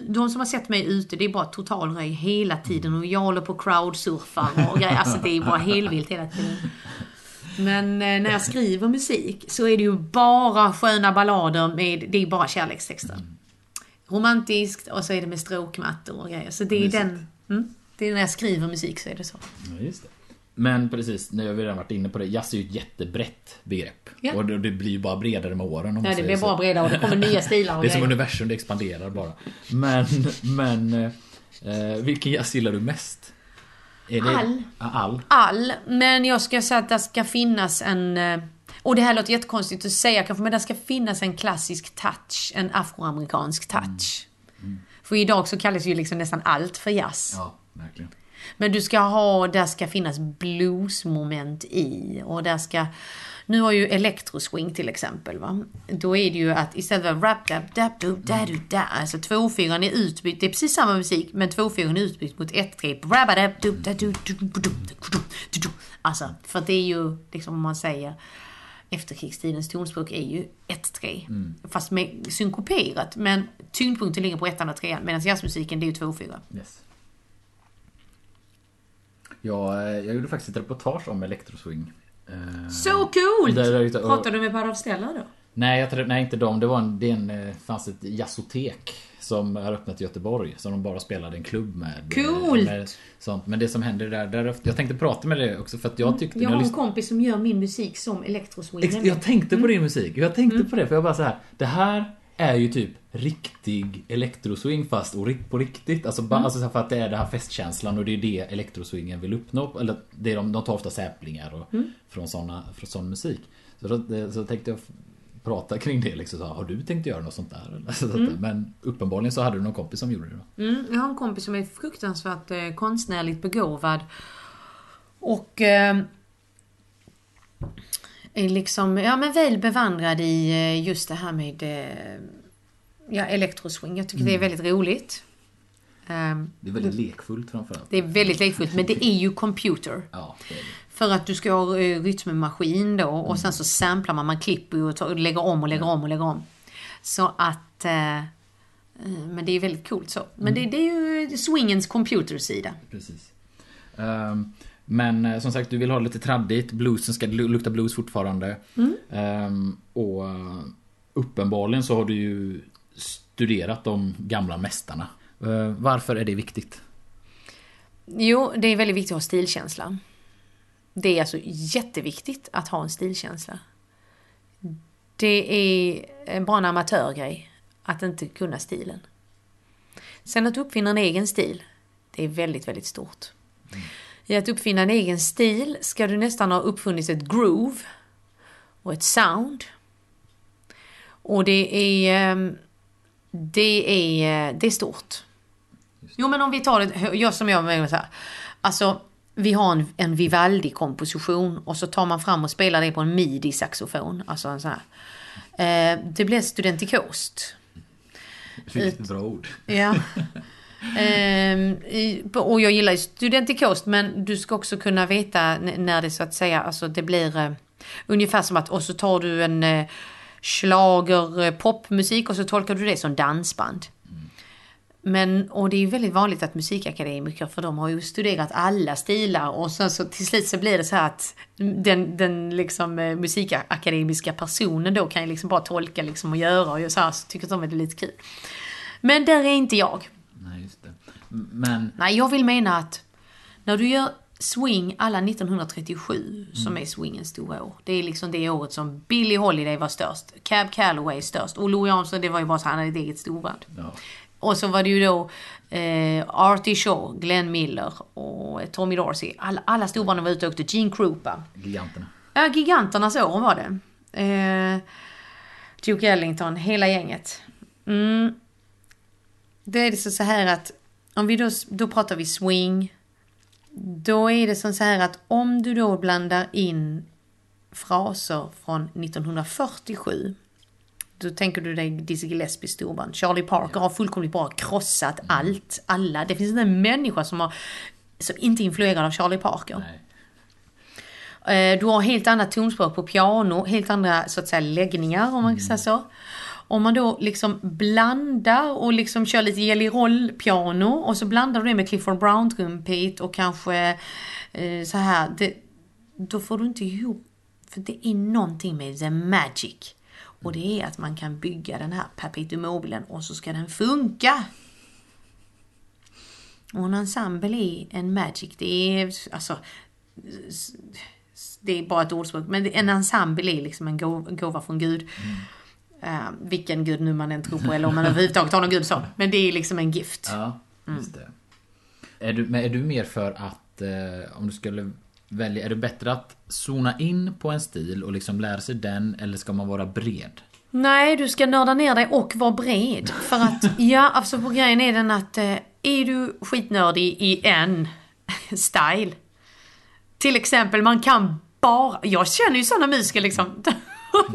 de som har sett mig ute, det är bara total röj hela tiden och jag håller på och crowdsurfar och grejer. Alltså det är bara helvilt hela tiden. Men eh, när jag skriver musik så är det ju bara sköna ballader med, det är bara kärlekstexter. Romantiskt och så är det med stråkmattor och grejer. Så det är den, mm, det är när jag skriver musik så är det så. Ja, just det. Men precis, nu har vi redan varit inne på det. Jazz är ju ett jättebrätt begrepp. Ja. Och det, blir ju bara bredare med åren. Om Ja, det blir bara bredare och det kommer nya stilar och Det är som grejer. universum, det expanderar bara. Men, men... Eh, vilken jazz gillar du mest? All. All? all, men jag ska säga att det ska finnas en... eh, Och det här låter jättekonstigt att säga kanske, men det ska finnas en klassisk touch, en afroamerikansk touch. För idag så kallas ju liksom nästan allt för jazz. Ja, verkligen. Men du ska ha, där ska finnas bluesmoment i och där ska nu har ju electroswing till exempel va. Då är det ju att istället för rap dap dap do da do da. Alltså tvåfyran är utbytt. Det är precis samma musik men tvåfyran är utbytt mot ett grepp. Alltså för det är ju liksom om man säger efterkrigstidens tonspråk är ju 1-3. Fast med synkoperat. Men tyngdpunkten ligger på ettan och trean. Medan jazzmusiken det är ju tvåfyra. Yes. Ja, eh, jag gjorde faktiskt ett reportage om electroswing. Eh, Så coolt! Där- där- där- Pratar du med Parav Stellar då? Nej, jag nej, inte dem. Det var en, det en, eh, fanns ett jazzotek som är öppnat i Göteborg. Som de bara spelade en klubb med. eh, Coolt! Med sånt. Men det som händer där, där, jag tänkte prata med det också för att jag tyckte... Jag när har en lyssn- kompis som gör min musik som electroswing. Ex- jag tänkte på din musik. Jag tänkte på det för jag bara så här. Det här är ju typ riktig elektroswing fast på riktigt. Alltså, bara, alltså för att det är den här festkänslan och det är det elektroswingen vill uppnå. Eller det är de, de tar ofta samplingar och, från, såna, från sån musik. Så, då, så tänkte jag prata kring det liksom. Så, har du tänkt göra något sånt där? Så, att- Men uppenbarligen så hade du någon kompis som gjorde det. Mm, jag har en kompis som är fruktansvärt eh, konstnärligt begåvad. Och eh, är liksom, ja men väl bevandrad i eh, just det här med eh, ja, elektroswing. Jag tycker det är väldigt roligt. Ehm, Det är väldigt lekfullt framförallt. det är väldigt lekfullt, men det är ju computer. Ja, det är det. För att du ska ha eh, rytmmaskin då och sen så samplar man, man klipper och tar, lägger om och lägger om och lägger om. Så att... Eh, eh, men det är väldigt coolt så. Men det, det är ju swingens computersida. Precis. Ehm, men eh, som sagt, du vill ha lite traddigt. Bluesen ska lu- lukta blues fortfarande. Ehm, och eh, uppenbarligen så har du ju studerat de gamla mästarna. Eh, varför är det viktigt? Jo, det är väldigt viktigt att ha stilkänsla. Det är alltså jätteviktigt att ha en stilkänsla. Det är bara en amatörgrej att inte kunna stilen. Sen att uppfinna en egen stil, det är väldigt, väldigt stort. I att uppfinna en egen stil ska du nästan ha uppfunnit ett groove och ett sound. Och det är, ehm, det är, det är stort. Jo men om vi tar det, jag som jag menar så här. Alltså, vi har en, en Vivaldi-komposition och så tar man fram och spelar det på en midi-saxofon. Alltså en sån här. Eh, det blir studentikost. Riktigt bra ord. Ja. Ehm, och jag gillar ju studentikost men du ska också kunna veta när det så att säga, alltså det blir eh, ungefär som att och så tar du en eh, schlager eh, popmusik och så tolkar du det som dansband. Men, och det är ju väldigt vanligt att musikakademiker, för de har ju studerat alla stilar och sen så till slut så blir det så här att den, den liksom eh, musikakademiska personen då kan ju liksom bara tolka liksom och göra och så här, så tycker de att det är lite kul. Men där är inte jag. Nej, just det. Men Nej, jag vill mena att när du gör swing alla 1937, som är swingens stora år. Det är liksom det året som Billie Holiday var störst, Cab Calloway är störst och Louis Armstrong, det var ju bara så han hade ett eget storband. ja, Och så var det ju då eh, Artie Shaw, Glenn Miller och Tommy Dorsey. Alla, alla storbanden var ute och åkte. Gene Krupa. giganterna. Ja, giganternas år var det. Eh, Duke Ellington, hela gänget. Mm. Är det så så här att om vi då, då pratar vi swing. Då är det som så här att om du då blandar in fraser från 1947. Då tänker du dig Dizzy Gillespies storband. Charlie Parker har fullkomligt bara krossat allt, alla. Det finns inte en människa som, har, som inte är influerad av Charlie Parker. Nej. Eh, Du har helt annat tonspråk på piano, helt andra så att säga läggningar om man kan säga så. Om man då liksom blandar och liksom kör lite Jelly Roll piano och så blandar du det med Clifford Brown trumpet och kanske eh, så här. Det, då får du inte ihop, för det är någonting med the magic. Och det är att man kan bygga den här perpetuum mobilen och så ska den funka. Och en ensemble är en magic. Det är alltså det är bara ett ordspråk, men en ensemble är liksom en gåva från Gud. Mm. Eh, vilken gud nu man än tror på eller om man överhuvudtaget har någon gud så. Men det är liksom en gift. Ja, just det. Är du, men är du mer för att eh, om du skulle välja, är det bättre att zona in på en stil och liksom lära sig den eller ska man vara bred? Nej, du ska nörda ner dig och vara bred. För att, ja, alltså på grejen är den att eh, är du skitnördig i en style. Till exempel, man kan bara, jag känner ju sådana musiker liksom.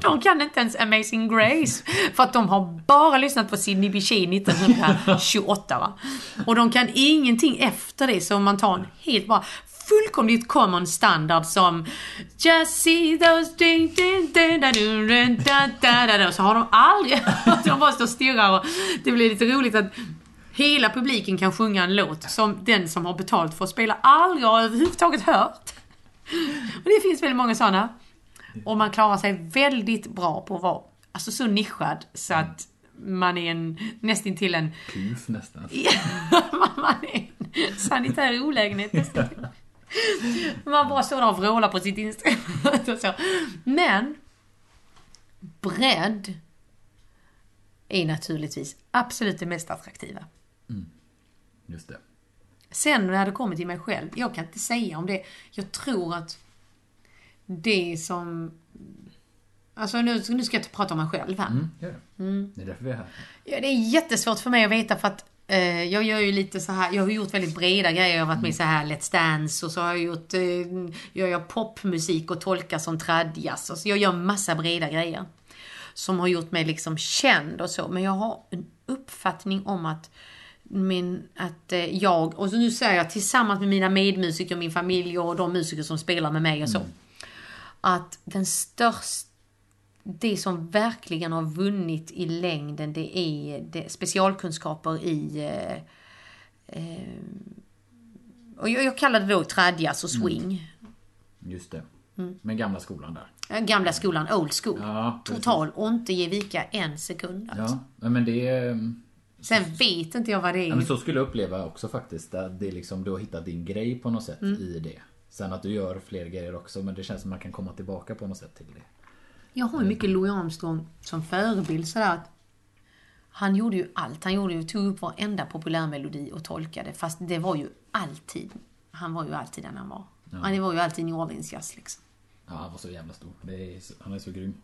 De kan inte ens Amazing Grace. För att de har bara lyssnat på Sidney Bechet 1928 va. Och de kan ingenting efter det, så om man tar en helt bara fullkomligt common standard som Just see those ding ding ding da du da da da da Så har de aldrig, de bara står och stirrar och det blir lite roligt att hela publiken kan sjunga en låt som den som har betalt för att spela aldrig har överhuvudtaget hört. Och det finns väldigt många sådana. Och man klarar sig väldigt bra på att vara alltså, så nischad så att man är en nästintill en... Kuf nästan. man är en sanitär olägenhet nästan. Man bara står där och vrålar på sitt och så. Men bredd är naturligtvis absolut det mest attraktiva. Just det. Sen när det kommer till mig själv, jag kan inte säga om det. Jag tror att det som... Alltså nu, nu ska jag inte prata om mig själv här. Mm, gör det. Det är därför vi är här. Ja, det är jättesvårt för mig att veta för att eh, jag gör ju lite så här, jag har gjort väldigt breda grejer. Jag har varit med i så här Let's Dance och så har jag gjort, eh, jag gör popmusik och tolkar som tradjazz. Och så jag gör massa breda grejer. Som har gjort mig liksom känd och så. Men jag har en uppfattning om att min, att eh, jag, och nu säger jag tillsammans med mina medmusiker, min familj och de musiker som spelar med mig och så. Att den största det som verkligen har vunnit i längden det är det, specialkunskaper i... Eh, eh, och jag, jag kallar det då tradjazz och swing. Just det. Men gamla skolan där. Eh, Gamla skolan, old school. Ja. Total och inte ge vika en sekund. Alltså. Ja, men det är... Sen vet inte jag vad det är. Ja, men så skulle jag uppleva också faktiskt. Att det är liksom, du har hittat din grej på något sätt Mm. i det. Sen att du gör fler grejer också men det känns som man kan komma tillbaka på något sätt till det. Jag har ju mycket Louis Armstrong som förebild sådär att han gjorde ju allt. Han gjorde ju, tog upp varenda populärmelodi och tolkade. Fast det var ju alltid, han var ju alltid den han var. Ja. Det var ju alltid New Orleans jazz liksom. Ja, han var så jävla stor. Är, han är så grym.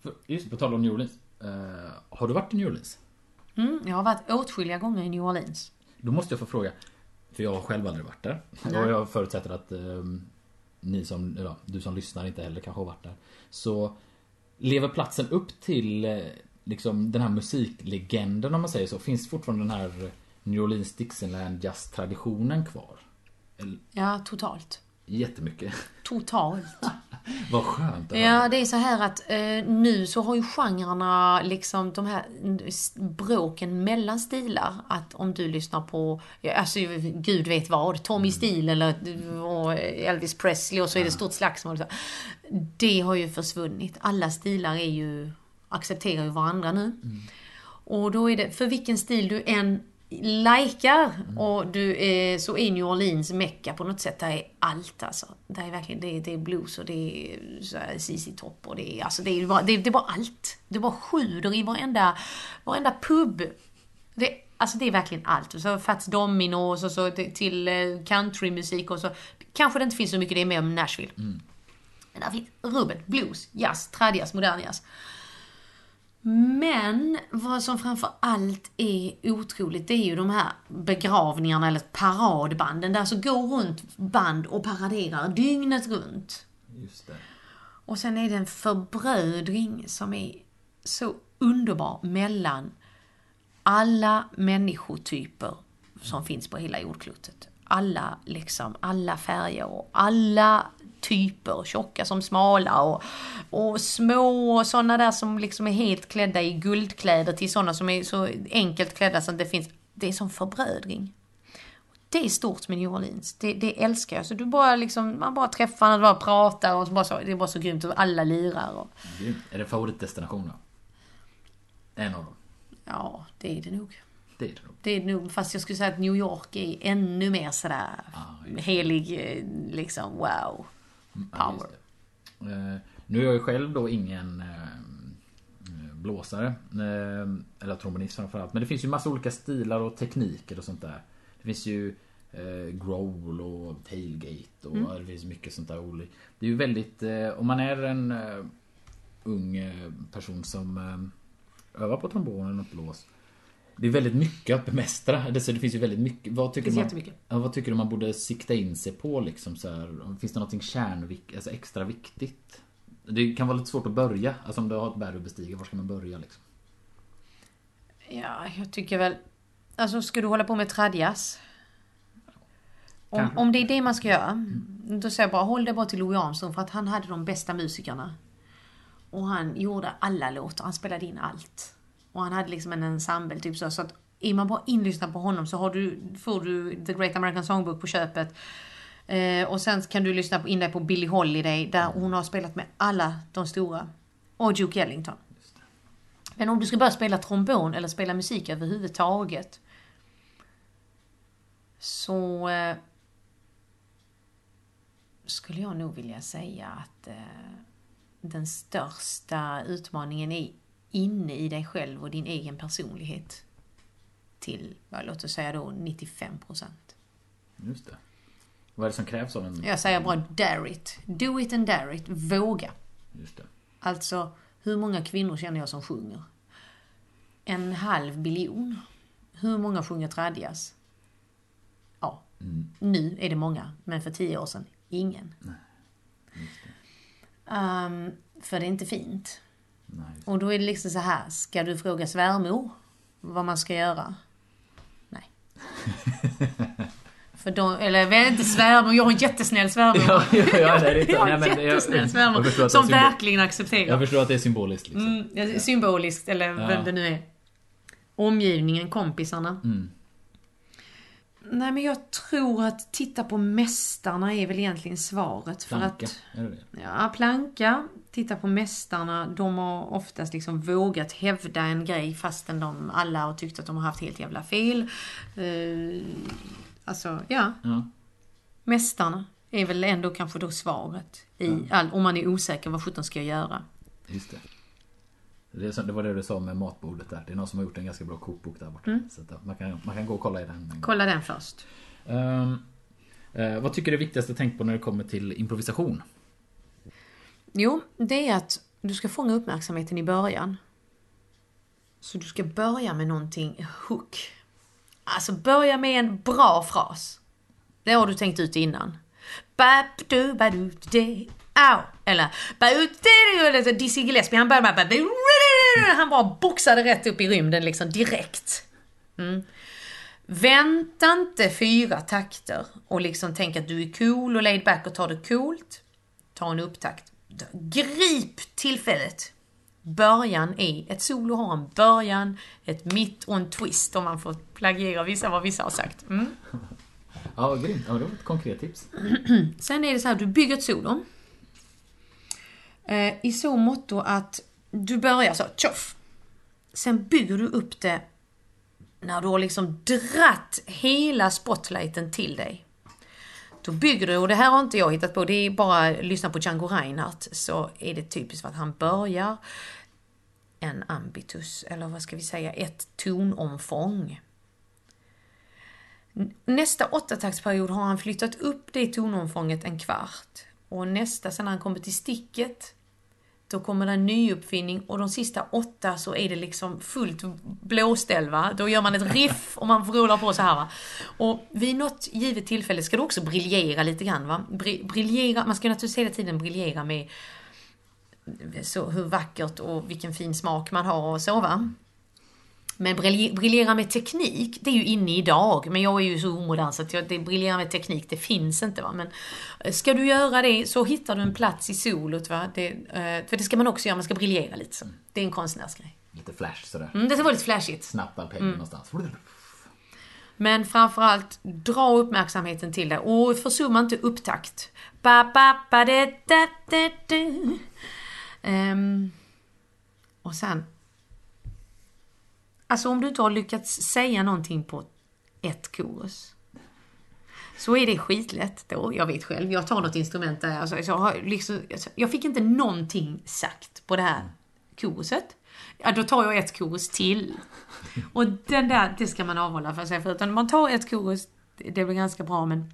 För, just på tal om New Orleans. Eh, har du varit i New Orleans? Mm, jag har varit åtskilliga gånger i New Orleans. Då måste jag få fråga. För jag har själv aldrig varit där. Och jag förutsätter att ehm, ni som, ja, du som lyssnar inte heller kanske har varit där. Så lever platsen upp till eh, liksom den här musiklegenden om man säger så? Finns fortfarande den här New Orleans Dixieland jazz-traditionen kvar? Eller, Ja, totalt. Jättemycket. Totalt. Vad skönt. Ja, det är så här att eh, nu så har ju genrerna, liksom de här bråken mellan stilar. Att om du lyssnar på, ja, alltså gud vet vad, Tommy Steele eller och Elvis Presley och så är det stort slagsmål. Det har ju försvunnit. Alla stilar är ju, accepterar ju varandra nu. Och då är det, för vilken stil du än likar och du är, så är New Orleans mecka på något sätt. Där är allt alltså. Där är verkligen, det är, det är blues och det är så här ZZ Top och det är, alltså det är bara, det är, det är bara allt. Det bara sjuder i varenda, varenda pub. Det, alltså det är verkligen allt. Och så Fats Domino och så till eh, countrymusik och så. Kanske det inte finns så mycket, det är mer om Nashville. Men där finns rubbet, blues, jazz, tradjazz, modern jazz. Men vad som framför allt är otroligt, det är ju de här begravningarna eller paradbanden där så går runt band och paraderar dygnet runt. Just det. Och sen är det en förbrödring som är så underbar mellan alla människotyper som finns på hela jordklotet. Alla, liksom, alla färger och alla typer, tjocka som smala och, och små och sådana där som liksom är helt klädda i guldkläder till sådana som är så enkelt klädda så att det finns, det är som förbrödring. Det är stort med New Orleans. Det, det älskar jag. Så du bara liksom, man bara träffar och bara pratar och bara så, det är bara så grymt och alla lirar och. Är det favoritdestination då? En av dem. ja, det är det nog. Det är det nog. Det är nog, fast jag skulle säga att New York är ännu mer sådär helig, eh, liksom wow. Ja, just det. Eh, Nu är jag ju själv då ingen eh, blåsare. eh, Eller trombonist framförallt. Men det finns ju massa olika stilar och tekniker och sånt där. Det finns ju growl och tailgate och Mm. det finns mycket sånt där olika. Det är ju väldigt, om man är en ung person som övar på trombonen och blås. Det är väldigt mycket att bemästra. Det, det finns ju väldigt mycket. Vad tycker, man, ja, vad tycker du man borde sikta in sig på liksom så här, Finns det någonting kärnvik, alltså extra viktigt? Det kan vara lite svårt att börja. Alltså om du har ett berg att bestiga, var ska man börja liksom? Ja, jag tycker väl... Alltså, ska du hålla på med tradjazz? Om, om det är det man ska göra, då säger jag bara håll dig bara till Louis Armstrong för att han hade de bästa musikerna. Och han gjorde alla låtar, han spelade in allt. Och han hade liksom en ensemble typ så, så att är man bara inlyssnad på honom så har du, får du The Great American Songbook på köpet. Eh, och sen kan du lyssna på, in dig på Billie Holiday där hon har spelat med alla de stora. Och Duke Ellington. Men om du ska börja spela trombon eller spela musik överhuvudtaget. Så eh, skulle jag nog vilja säga att eh, den största utmaningen är inne i dig själv och din egen personlighet. Till, låt oss säga då 95%. Just det. Vad är det som krävs av en... Jag säger bara dare it. Do it and dare it. Våga. Just det. Alltså, hur många kvinnor känner jag som sjunger? En halv biljon. Hur många sjunger tradjazz? Ja, nu är det många, men för tio år sedan, ingen. Ehm, för det är inte fint. Nej, Och då är det liksom så här, ska du fråga svärmor vad man ska göra? Nej. För då, eller jag vet inte svärmor, jag har en jättesnäll svärmor. Ja, ja, ja, nej, det är inte- jag har nej, en men jättesnäll jag svärmor. Som verkligen accepterar. Jag förstår att det är symboliskt liksom. Mm, ja, symboliskt, eller vem det nu är. Omgivningen, kompisarna. Mm. Nej men jag tror att titta på mästarna är väl egentligen svaret. För Planka, att, är det det? ja, planka, titta på mästarna. De har oftast liksom vågat hävda en grej fastän de alla har tyckt att de har haft helt jävla fel. Uh, alltså, ja. Ja. Mästarna är väl ändå kanske då svaret. I all, om man är osäker, vad sjutton ska jag göra? Just det. Det, det var det du sa med matbordet där. Det är någon som har gjort en ganska bra kokbok där borta. Mm. Så man, kan, man kan gå och kolla i den. Kolla den först. Ehm, eh, vad tycker du är viktigast att tänka på när det kommer till improvisation? Jo, det är att du ska fånga uppmärksamheten i början. Så du ska börja med någonting hook. Alltså börja med en bra fras. Det har du tänkt ut innan. Eller ba Dizzy Gillespie han började med Han bara boxade rätt upp i rymden liksom direkt. Mm. Vänta inte fyra takter och liksom tänk att du är cool och laid back och tar det coolt. Ta en upptakt. Grip tillfället. Början är, ett solo har en början, ett mitt och en twist om man får plagiera vissa vad vissa har sagt. Mm. Ja, grymt. Ja, det var ett konkret tips. Sen är det så här, du bygger ett solo. Eh, I så måtto att du börjar så, tjoff. Sen bygger du upp det när du har liksom dratt hela spotlighten till dig. Då bygger du, och det här har inte jag hittat på, det är bara att lyssna på Django Reinhardt så är det typiskt för att han börjar en ambitus, eller vad ska vi säga, ett tonomfång. Nästa åttataktsperiod har han flyttat upp det tonomfånget en kvart. Och nästa, sen när han kommer till sticket, då kommer det en ny uppfinning och de sista åtta så är det liksom fullt blåställ va. Då gör man ett riff och man vrålar på så här va. Och vid något givet tillfälle ska du också briljera lite grann va. Briljera, man ska naturligtvis hela tiden briljera med så hur vackert och vilken fin smak man har och så va. Men brilj- briljera med teknik, det är ju inne idag. Men jag är ju så omodern så att jag, det briljera med teknik, det finns inte va. Men eh, ska du göra det så hittar du en plats i solot va. Det, eh, för det ska man också göra, man ska briljera lite så. Det är en konstnärsgrej. Lite flash sådär. Mm, det ska vara lite flashigt. Snabbt arpegg Mm. någonstans. Men framförallt, dra uppmärksamheten till det. Och försumma inte upptakt. Ba, ba, ba, de, da, da. Ehm, och sen... Alltså om du inte har lyckats säga någonting på ett korus. Så är det skitlätt då. Jag vet själv, jag tar något instrument där. Alltså, jag, har liksom, alltså, jag fick inte någonting sagt på det här koruset. Ja, då tar jag ett korus till. Och den där, det ska man avhålla för sig för. Utan man tar ett korus det blir ganska bra men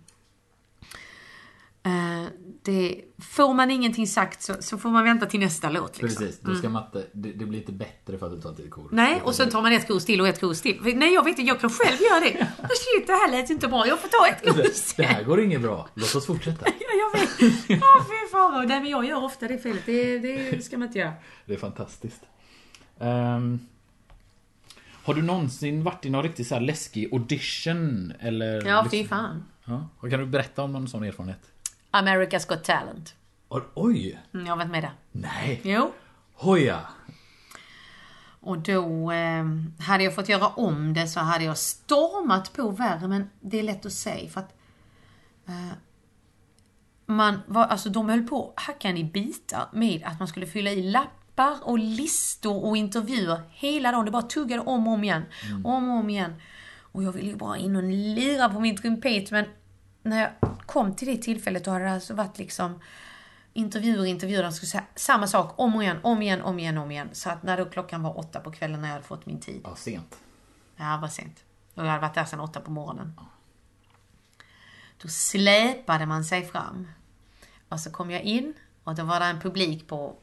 eh, det, får man ingenting sagt så, så får man vänta till nästa låt. Liksom. Precis, då ska matte, det, det blir inte bättre för att du tar ett kor. Nej, och sen tar man ett kors till och ett kors till. För, nej, jag vet inte, jag kan själv göra det. Oh, shit, det här lät inte bra. Jag får ta ett kors Det här går inget bra. Låt oss fortsätta. Ja, jag vet. Ja, fy fan. Nej, men jag gör ofta det felet. Det, det ska man inte göra. Det är fantastiskt. Ehm, har du någonsin varit i någon riktigt så läskig audition? Eller Ja, liksom- fy fan. Ja. Och kan du berätta om någon sån erfarenhet? America's Got Talent. Oj, Oj! Mm, jag har varit med där. Nej! Jo. Hoja! Och då eh, hade jag fått göra om det så hade jag stormat på värre, men det är lätt att säga för att eh, man var, alltså de höll på att hacka i bitar med att man skulle fylla i lappar och listor och intervjuer hela dagen. Det bara tuggade om och om igen. Om och om igen. Och jag ville ju bara in och lira på min trumpet men när jag kom till det tillfället då hade det alltså varit liksom intervjuer, intervjuer, de skulle säga samma sak om och igen, om igen, om igen, om igen. Så att när då klockan var åtta på kvällen när jag hade fått min tid. Ja, sent. Ja, det var sent. Och jag hade varit där sedan åtta på morgonen. Då släpade man sig fram. Och så kom jag in och då var det en publik på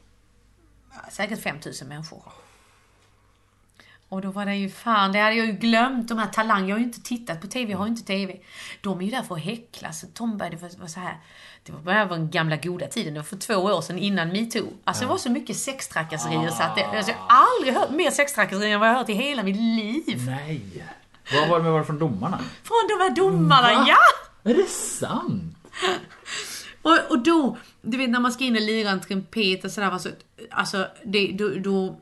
säkert 5000 människor. Och då var det ju fan, det hade jag ju glömt. De här talang, jag har ju inte tittat på TV, jag har ju inte TV. De är ju där för att häckla. Så Tom började för- var så här. Det var bara den gamla goda tiden, det var för två år sedan innan metoo. Alltså det var så mycket sextrakasserier så att det, alltså, jag har aldrig hört mer sextrakasserier än vad jag har hört i hela mitt liv. Nej! Vad var det var det från domarna? Från de här domarna, Va? ja! Är det sant? Och, och då, du vet när man ska in och lira en trumpet och sådär, alltså, alltså det, då, då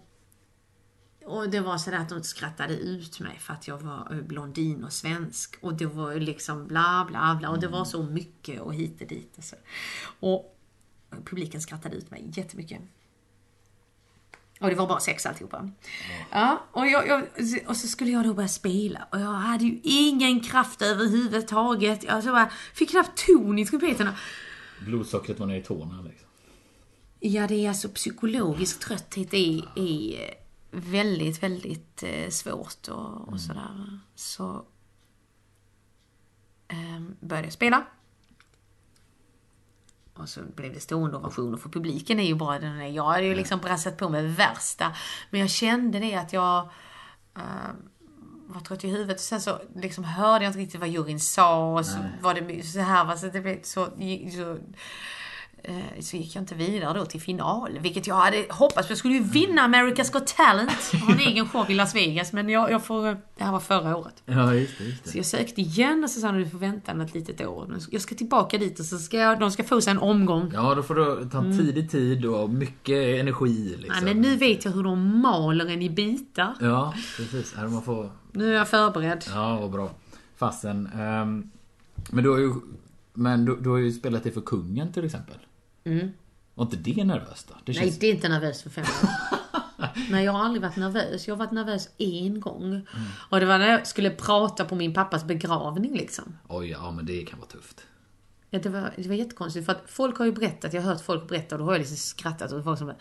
och det var sådär att de skrattade ut mig för att jag var eh, blondin och svensk. Och det var liksom bla bla bla. Och det var så mycket och hit och dit. Och, så. och publiken skrattade ut mig jättemycket. Och det var bara sex alltihopa. Ja, och, jag, jag, och så skulle jag då börja spela och jag hade ju ingen kraft överhuvudtaget. Jag så bara, fick knappt ton i trumpeterna. Blodsockret var nere i tårna liksom. Ja, det är alltså psykologisk trötthet är, är väldigt, väldigt eh, svårt och, och sådär. Så eh, började jag spela. Och så blev det stående ovationer för publiken är ju bara den är. Jag hade ju liksom brassat på med värsta. Men jag kände det att jag eh, var trött i huvudet. Och sen så liksom hörde jag inte riktigt vad juryn sa. Och så var det så här. va, Så det blev så, så Eh, så gick jag inte vidare då till final, vilket jag hade hoppats. för Jag skulle ju vinna America's Got Talent, ha en egen show i Las Vegas, men jag, jag får... Det här var förra året. Ja, just det. Just Så jag sökte igen och så sa de du får vänta ett litet år. Jag ska tillbaka dit och så ska jag, de ska få sig en omgång. Ja, då får du ta en tidig tid och mycket energi liksom. Nej, men nu vet jag hur de maler en i bitar. Ja, precis. Här man får... Nu är jag förberedd. Ja, vad bra. Fasen. ehm, men du har ju... Men du, du har ju spelat det för kungen till exempel. Mm. Var inte det nervöst då? Det Nej, känns... det är inte nervöst för fem år. Nej, jag har aldrig varit nervös. Jag har varit nervös en gång. Och det var när jag skulle prata på min pappas begravning liksom. Oj, ja men det kan vara tufft. Ja, det, var, det var jättekonstigt för att folk har ju berättat, jag har hört folk berätta och då har jag liksom skrattat och folk som att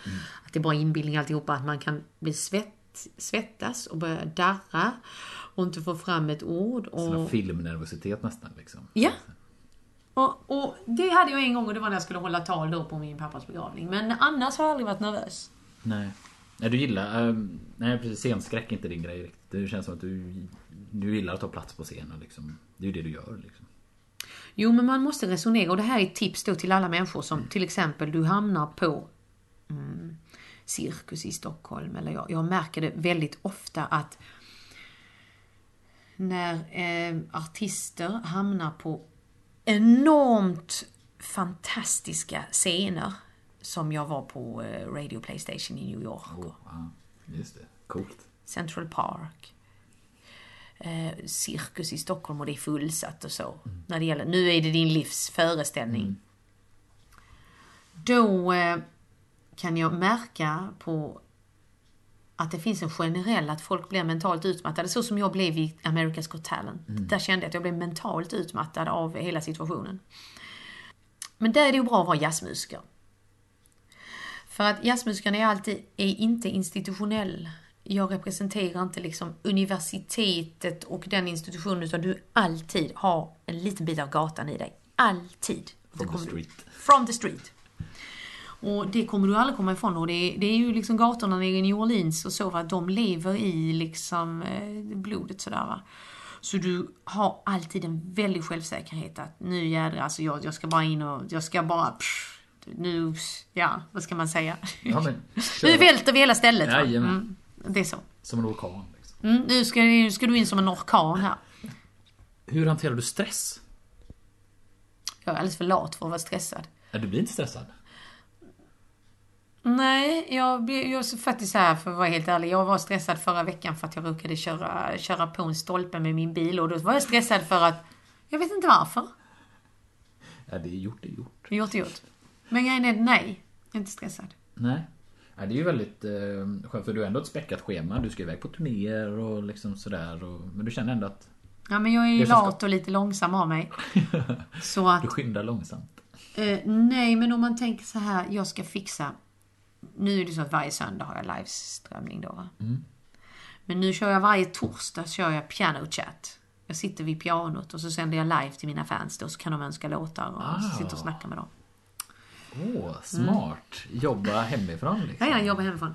det är bara inbildning alltihopa, att man kan bli svett, svettas och börja darra och inte få fram ett ord. Sån Och, filmnervositet nästan liksom. ja. Och, och det hade jag en gång och det var när jag skulle hålla tal då på min pappas begravning. Men annars har jag aldrig varit nervös. Nej. Nej, du gillar... ehm, nej, precis. Scenskräck är inte din grej riktigt. Det känns som att du, du gillar att ta plats på scenen liksom. Det är ju det du gör liksom. Jo, men man måste resonera och det här är ett tips då till alla människor som till exempel du hamnar på mm, cirkus i Stockholm. Eller jag, jag märker det väldigt ofta att när eh, artister hamnar på enormt fantastiska scener som jag var på eh, Radio Playstation i New York. Oh, ja, just det. Coolt. Central Park. Eh, cirkus i Stockholm och det är fullsatt och så. När det gäller, nu är det din livs föreställning. Då eh, kan jag märka på att det finns en generell att folk blir mentalt utmattade. Så som jag blev i America's Got Talent. Där kände jag att jag blev mentalt utmattad av hela situationen. Men där är det ju bra att vara jazzmusiker. För att jazzmusikern är alltid, är inte institutionell jag representerar inte liksom universitetet och den institutionen utan du alltid har en liten bit av gatan i dig. Alltid. From the street. From the street. Och det kommer du aldrig komma ifrån. Och det är, det är ju liksom gatorna nere i New Orleans och så, va? de lever i liksom eh, blodet sådär va. Så du har alltid en väldig självsäkerhet att nu jädrar, alltså jag, jag ska bara in och jag ska bara, pff, nu, ja, vad ska man säga? Ja, men, nu välter vi hela stället? Jajamän. Mm, det är så. Som en orkan. Liksom. Mm, nu, ska, nu ska du in som en orkan här. Hur hanterar du stress? Jag är alldeles för lat för att vara stressad. Ja, du blir inte stressad? Nej, jag, jag faktiskt här för att vara helt ärlig. Jag var stressad förra veckan för att jag råkade köra, köra på en stolpe med min bil och då var jag stressad för att jag vet inte varför. Ja, det är gjort, är gjort. Gjort är gjort. Men grejen är, nej, jag är inte stressad. Nej. Ja, det är ju väldigt eh, skönt för du har ändå ett späckat schema. Du ska iväg på turnéer och liksom sådär. Och, men du känner ändå att Ja, men jag är ju som ska- lat och lite långsam av mig. Så att, du skyndar långsamt. eh, nej men om man tänker så här, jag ska fixa. Nu är det så att varje söndag har jag liveströmning då va? Men nu kör jag varje torsdag kör jag piano chat. Jag sitter vid pianot och så sänder jag live till mina fans då så kan de önska låtar och Ah. sitta och snacka med dem. Åh, smart. Jobba hemifrån liksom. Ja, jag jobbar hemifrån.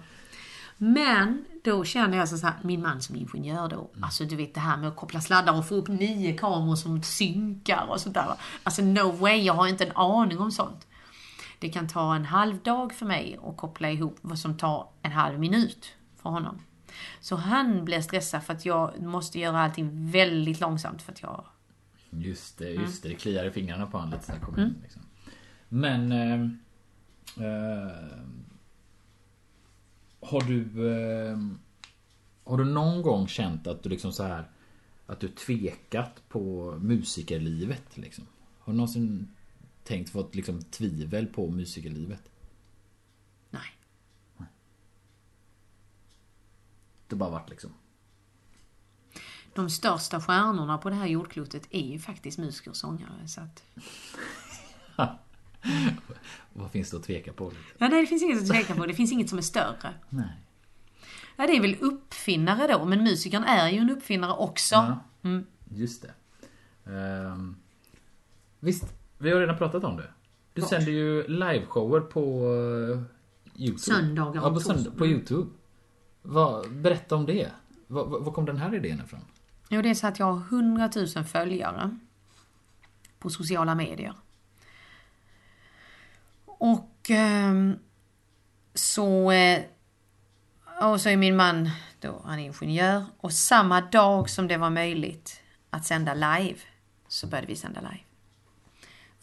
Men då känner jag så här, min man som ingenjör då, alltså du vet det här med att koppla sladdar och få upp nio kameror som synkar och sånt där. Alltså no way, jag har inte en aning om sånt. Det kan ta en halv dag för mig att koppla ihop vad som tar en halv minut för honom. Så han blir stressad för att jag måste göra allting väldigt långsamt för att jag... Just det, Mm. just det. Det kliar i fingrarna på honom lite så här kommer in, liksom. Men... Eh, eh, har du... Eh, har du någon gång känt att du liksom så här Att du tvekat på musikerlivet liksom? Har du någonsin tänkt fått liksom tvivel på musikerlivet? Nej. Det bara varit liksom De största stjärnorna på det här jordklotet är ju faktiskt musiker och sångare. Så att... Vad finns det att tveka på? Ja, nej, det finns inget att tveka på. Det finns inget som är större. Nej. Ja, det är väl uppfinnare då, men musikern är ju en uppfinnare också. Ja, Mm. just det. Ehm, visst, vi har redan pratat om det. Du Vart? sänder ju liveshower på uh, Youtube. Söndagar Ja, på, sönd- på Youtube. Vad- berätta om det. Var, var kom den här idén ifrån? Jo, det är så att jag har 100 000 följare på sociala medier. Och ehm, så... Eh, och så är min man då, han är ingenjör. Och samma dag som det var möjligt att sända live så började vi sända live.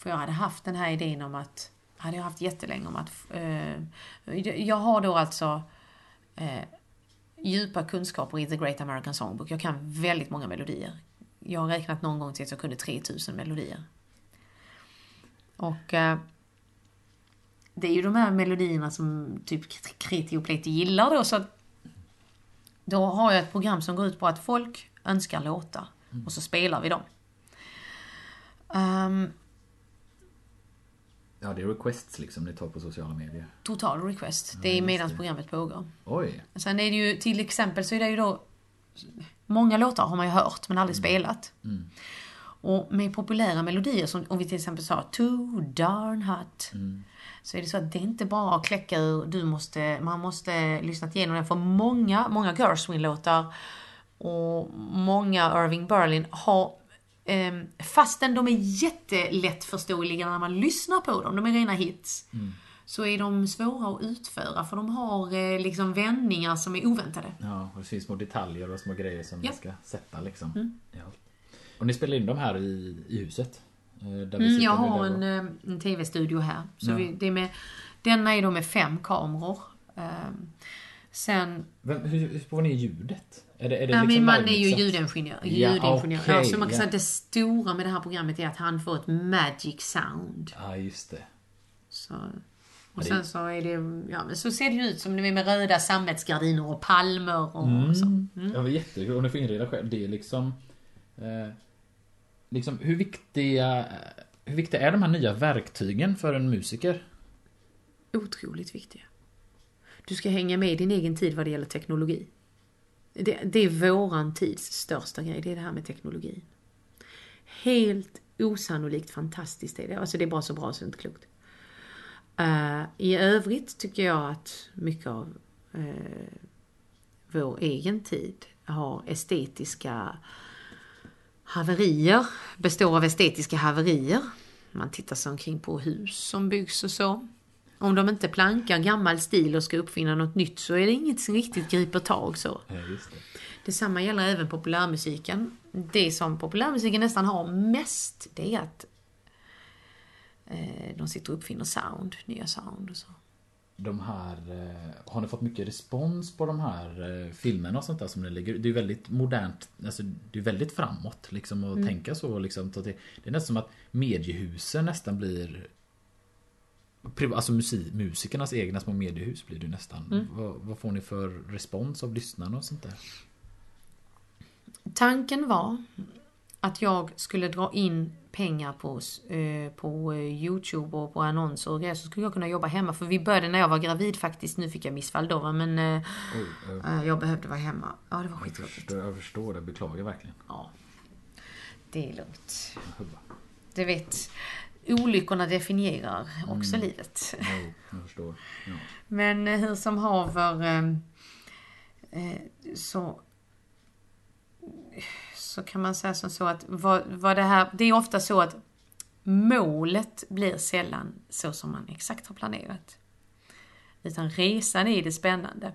För jag hade haft den här idén om att, hade jag haft jättelänge om att, eh, jag har då alltså eh, djupa kunskaper i The Great American Songbook. Jag kan väldigt många melodier. Jag har räknat någon gång till att jag kunde 3000 melodier. Och eh, det är ju de här melodierna som typ Kreti och Pleti gillar då så att då har jag ett program som går ut på att folk önskar låtar och så spelar vi dem. Ehm, Ja, det är requests liksom ni tar på sociala medier. total request. Det är medan det. programmet pågår. Oj. Sen är det ju till exempel så är det ju då Många låtar har man ju hört men aldrig spelat. Och med populära melodier som om vi till exempel sa Too darn hot. Så är det så att det är inte bara att kläcka ur, du måste, man måste lyssna igenom den för många, många Gershwin-låtar och många Irving Berlin har fastän de är jättelättförståeliga när man lyssnar på dem, de är rena hits. Så är de svåra att utföra för de har eh, liksom vändningar som är oväntade. Ja, och det finns små detaljer och små grejer som Ja. vi ska sätta liksom. i allt. Och ni spelar in dem här i, i huset? eh, Där vi Mm, jag har en, eh, en tv-studio här. Så Ja. vi, det är med, denna är då med fem kameror. Ehm, sen, Vem, hur, hur får ni ljudet? Är det, är det ja, liksom min man är ju ljudingenjör. Ja, ljudingenjör. ja, så man kan ja. säga att det stora med det här programmet är att han får ett magic sound. Ja, just det. Så, och sen så är det, ja men så ser det ju ut som det är med röda sammetsgardiner och palmer och så. Mm. Ja, det var jättekul. Och ni får inreda själv. Det är liksom... Eh, liksom hur viktiga... Hur viktiga är de här nya verktygen för en musiker? Otroligt viktiga. Du ska hänga med i din egen tid vad det gäller teknologi det, det är våran tids största grej, det är det här med teknologin. Helt osannolikt fantastiskt är det. Alltså det är bara så bra så det är inte klokt. Uh, I övrigt tycker jag att mycket av uh, vår egen tid har estetiska haverier, består av estetiska haverier. Man tittar sig omkring på hus som byggs och så. Om de inte plankar gammal stil och ska uppfinna något nytt så är det inget som riktigt griper tag så. Ja, just det. Detsamma gäller även populärmusiken. Det som populärmusiken nästan har mest, det är att eh, de sitter och uppfinner sound, nya sound och så. De här, eh, har ni fått mycket respons på de här eh, filmerna och sånt där som ni lägger Det är väldigt modernt, alltså det är väldigt framåt liksom att tänka så liksom. Det, är nästan som att mediehusen nästan blir Alltså musik, musikernas egna små mediehus blir det nästan. Vad, vad får ni för respons av lyssnarna och sånt där? Tanken var att jag skulle dra in pengar på, eh, på eh, Youtube och på annonser och grejer så skulle jag kunna jobba hemma. För vi började när jag var gravid faktiskt. Nu fick jag missfall då men eh, Oj, eh, jag behövde vara hemma. Ja, det var skittråkigt. förstår, jag förstår det, beklagar verkligen. Ja. Det är lugnt. Du vet, olyckorna definierar också livet. Jo. Ja. Men eh, hur som haver eh, eh, så så kan man säga som så att vad, vad det här, det är ofta så att målet blir sällan så som man exakt har planerat. Utan resan är det spännande.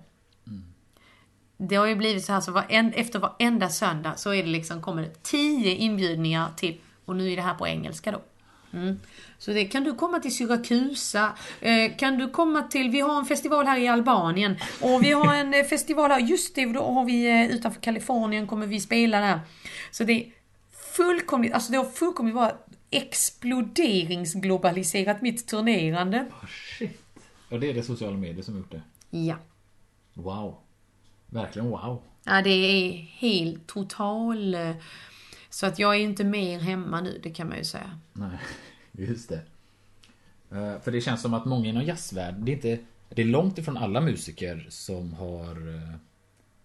Det har ju blivit så här så varen, efter varenda söndag så är det liksom, kommer det tio inbjudningar till, och nu är det här på engelska då. Mm. Så det, kan du komma till Syrakusa? Eh, kan du komma till, vi har en festival här i Albanien. Och vi har en eh, festival här, just det, då har vi eh, utanför Kalifornien kommer vi spela där. Så det är fullkomligt, alltså det har fullkomligt bara exploderingsglobaliserat mitt turnerande. Ah, shit. Ja, det är det sociala medier som gjort det. Ja. Wow. Verkligen wow. Ja, det är helt total... Så att jag är inte mer hemma nu, det kan man ju säga. Nej, just det. Eh, För det känns som att många inom jazzvärlden, det är inte... Det är långt ifrån alla musiker som har eh,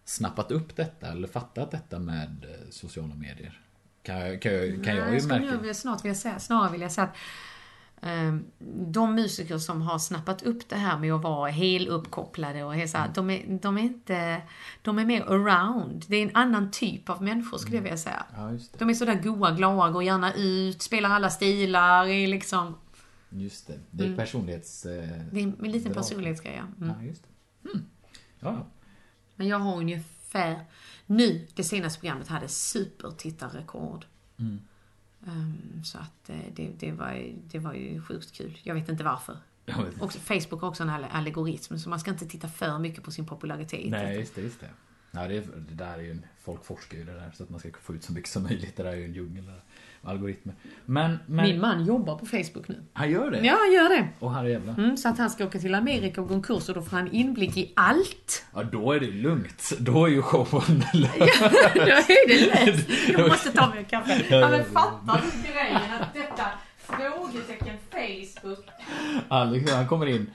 snappat upp detta eller fattat detta med eh, sociala medier. Kan, jag- kan, jag- kan jag ju jag märka. nog snart vilja säga, snarare vill jag säga att de musiker som har snappat upp det här med att vara heluppkopplade och helt så här, Mm. de, är, de är inte, de är mer around. Det är en annan typ av människor skulle jag vilja säga. Ja. De är sådär goa, glada, går gärna ut, spelar alla stilar, är liksom, Just det. Det är personlighets... eh, Mm. det är en liten personlighetsgrej. ja. Mm. Ja, just det. Mm. Ja, Men jag har ungefär, nu, det senaste programmet hade supertittarrekord. Mm. Ehm, så att eh, det, det, var, det var ju sjukt kul. Jag vet inte varför. vet. Också, Facebook har också en alle- algoritm, så man ska inte titta för mycket på sin popularitet. Nej, just det, just det. Ja, det, det där är ju en, folk forskar ju det där så att man ska få ut så mycket som möjligt. Det där är ju en djungel där. Algoritmer. Men, men Min man jobbar på Facebook nu. han gör det? Ja, han gör det. Och herrejävlar. Mm, så att han ska åka till Amerika och gå en kurs och då får han inblick i allt. Ja, då är det lugnt. Då är ju showen då är det lätt. Jag måste ta mig en kaffe. Ja, men fattar du grejen att detta frågetecken Facebook. Alex, han kommer in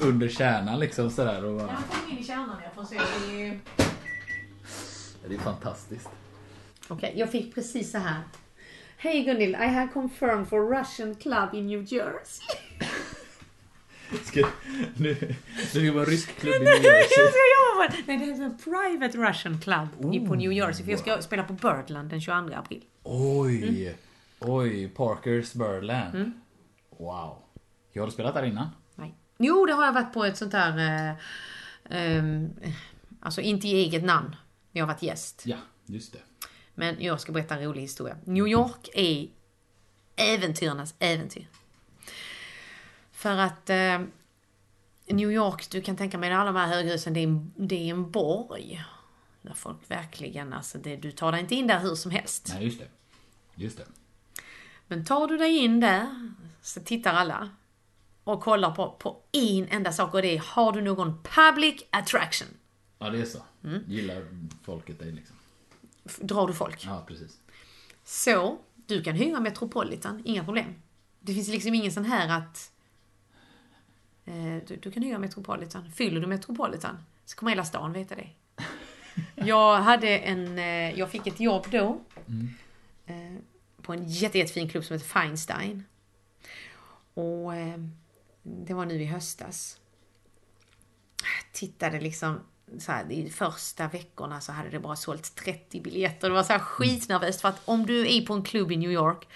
under kärnan liksom sådär och Ja, han kommer in i kärnan jag får se. Det är... Det är fantastiskt. Okej, jag fick precis så här. Hej Gunhild, I have confirmed for Russian club in New Jersey. Ska, nu, nu ska det vara rysk klubb i New jag Jersey. ska jobba på det. Nej, det är en private Russian club i- på New Jersey. För jag ska spela på Birdland den 22 april. Oj! Oj, Parkers Birdland. Wow. Jag har du spelat där innan? Nej. Jo, det har jag varit på ett sånt där... Eh, ehm, alltså inte i eget namn. Jag har varit gäst. Ja, just det. Men jag ska berätta en rolig historia. New York är äventyrarnas äventyr. För att eh, New York, du kan tänka mig alla de här höghusen, det är en, det är en borg. Där folk verkligen, alltså det, du tar dig inte in där hur som helst. Nej, just det. Just det. Men tar du dig in där, så tittar alla och kollar på, på en enda sak och det är, har du någon public attraction? Ja, det är så. Gillar folket dig liksom? Drar du folk? Ja, precis. Så, du kan hyra Metropolitan, inga problem. Det finns liksom ingen sån här att eh, du, du kan hyra Metropolitan. Fyller du Metropolitan så kommer hela stan veta det. Jag hade en... eh, Jag fick ett jobb då. eh, På en jätte, jättefin klubb som heter Feinstein. Och det var nu i höstas. Jag tittade liksom så här, i första veckorna så hade det bara sålt 30 biljetter. Det var så här skitnervöst för att om du är på en klubb i New York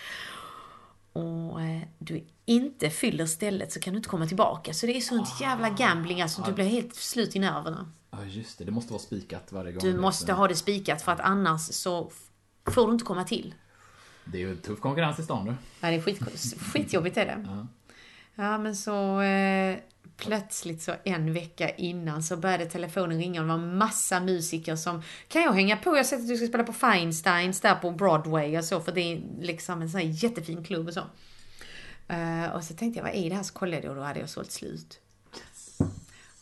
och eh, du inte fyller stället så kan du inte komma tillbaka. Så det är sånt jävla gambling alltså. Du blir helt slut i nerverna. Ja just det, det måste vara spikat varje gång. Du måste ha det spikat för att annars så får du inte komma till. Det är ju tuff konkurrens i stan nu. Ja, det är skit, skitjobbigt är det. Ja. Ja, men så eh, plötsligt så en vecka innan så började telefonen ringa och det var massa musiker som Kan jag hänga på? Jag har sett att du ska spela på Feinsteins där på Broadway och så för det är liksom en sån här jättefin klubb och så. Eh, och så tänkte jag, vad är det här? Så kollade jag och då hade jag sålt slut.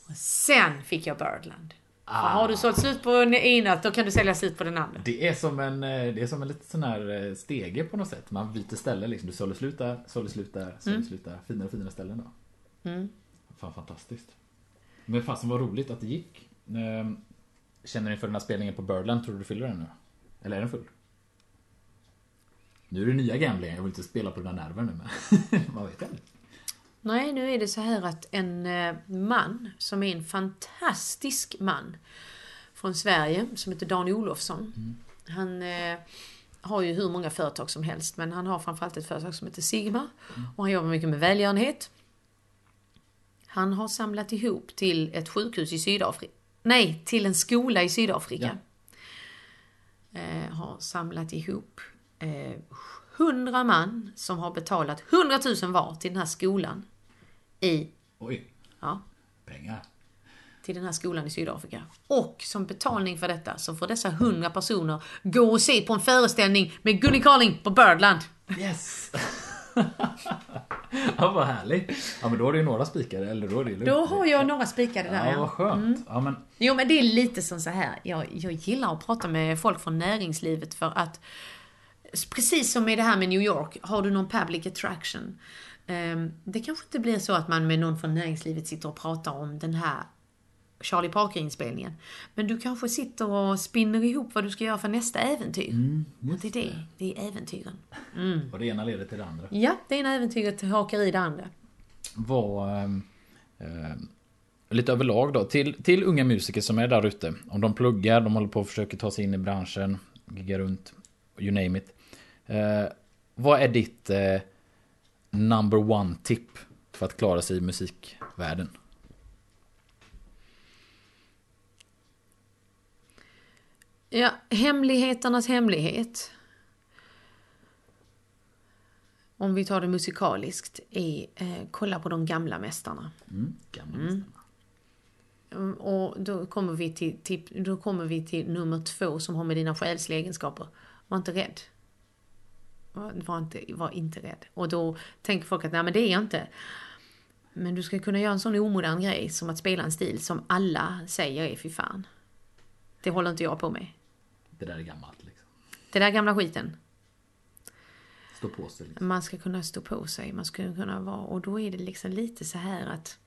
Och sen fick jag Birdland. För har du sålt slut på ena, då kan du sälja slut på den andra. Det är som en, eh, det är som en liten sån här eh, stege på något sätt. Man byter ställe liksom. Du sålde slut där, sålde slut där, sålde slut där. Finare och finare ställen då. Mm. Fan fantastiskt. Men fasen vad roligt att det gick. Ehm, Känner ni för den här spelningen på Birdland? Tror du du fyller den nu? Eller är den full? Nu är det nya gamblingen. Jag vill inte spela på den här nerven nu men man vet inte. Nej, nu är det så här att en eh, man som är en fantastisk man från Sverige som heter Dan Olofsson. Han eh, har ju hur många företag som helst men han har framförallt ett företag som heter Sigma och han jobbar mycket med välgörenhet. Han har samlat ihop till ett sjukhus i Sydafrika. Nej, till en skola i Sydafrika. Eh, har samlat ihop eh, 100 man som har betalat 100 000 var till den här skolan i, Oj, ja, pengar. till den här skolan i Sydafrika. Och som betalning för detta så får dessa 100 personer gå och se på en föreställning med Gunny Carling på Birdland. Yes! ja vad härligt. Ja men då är det ju några spikar eller då är det lugnt. Då har jag några spikade där Ja ja. Mm. vad skönt. Ja men Jo men det är lite som så här. Jag, jag gillar att prata med folk från näringslivet för att Precis som med det här med New York, har du någon public attraction? ehm, Det kanske inte blir så att man med någon från näringslivet sitter och pratar om den här Charlie Parker-inspelningen. Men du kanske sitter och spinner ihop vad du ska göra för nästa äventyr. och det är det, det är äventyren. och det ena leder till det andra. Ja, det ena äventyret hakar i det andra. Vad... ehm, ehm, lite överlag då. Till, till unga musiker som är där ute. Om de pluggar, de håller på att försöka ta sig in i branschen. Gigga runt. You name it. Eh, vad är ditt eh, number one tip för att klara sig i musikvärlden? Ja, hemligheternas hemlighet. Om vi tar det musikaliskt, är eh, kolla på de gamla mästarna. Mm, gamla mm. Mm, Och då kommer, vi till, till, då kommer vi till nummer två som har med dina själsliga egenskaper. Var inte rädd. Var, var, inte, var inte rädd. Och då tänker folk att nej men det är jag inte. Men du ska kunna göra en sån omodern grej som att spela en stil som alla säger är fy fan. Det håller inte jag på med. Det där är gammalt liksom. Det där gamla skiten. Stå på sig liksom. Man ska kunna stå på sig, man ska kunna vara... Och då är det liksom lite så här att...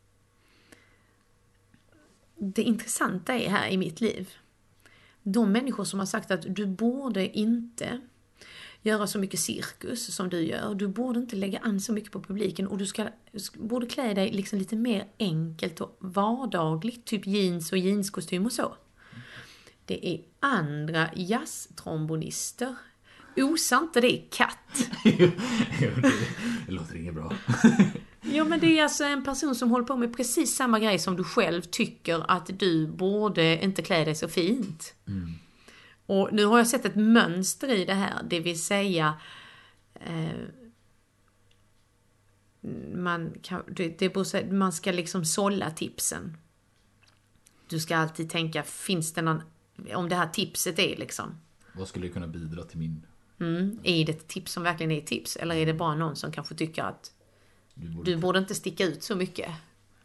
Det intressanta är här i mitt liv. De människor som har sagt att du borde inte göra så mycket cirkus som du gör. Du borde inte lägga an så mycket på publiken och du ska, borde klä dig liksom lite mer enkelt och vardagligt. Typ jeans och jeanskostym och så. Det är andra jazztrombonister. Osar inte det katt? Jo, det, låter inget bra. Ja men det är alltså en person som håller på med precis samma grej som du själv tycker att du borde inte klä dig så fint. Och nu har jag sett ett mönster i det här, det vill säga eh, man, kan, det, det beror, man ska liksom sålla tipsen. Du ska alltid tänka, finns det någon, om det här tipset är liksom, Vad skulle kunna bidra till min... mm, är det ett tips som verkligen är ett tips? Eller är det bara någon som kanske tycker att Du borde... du borde inte sticka ut så mycket.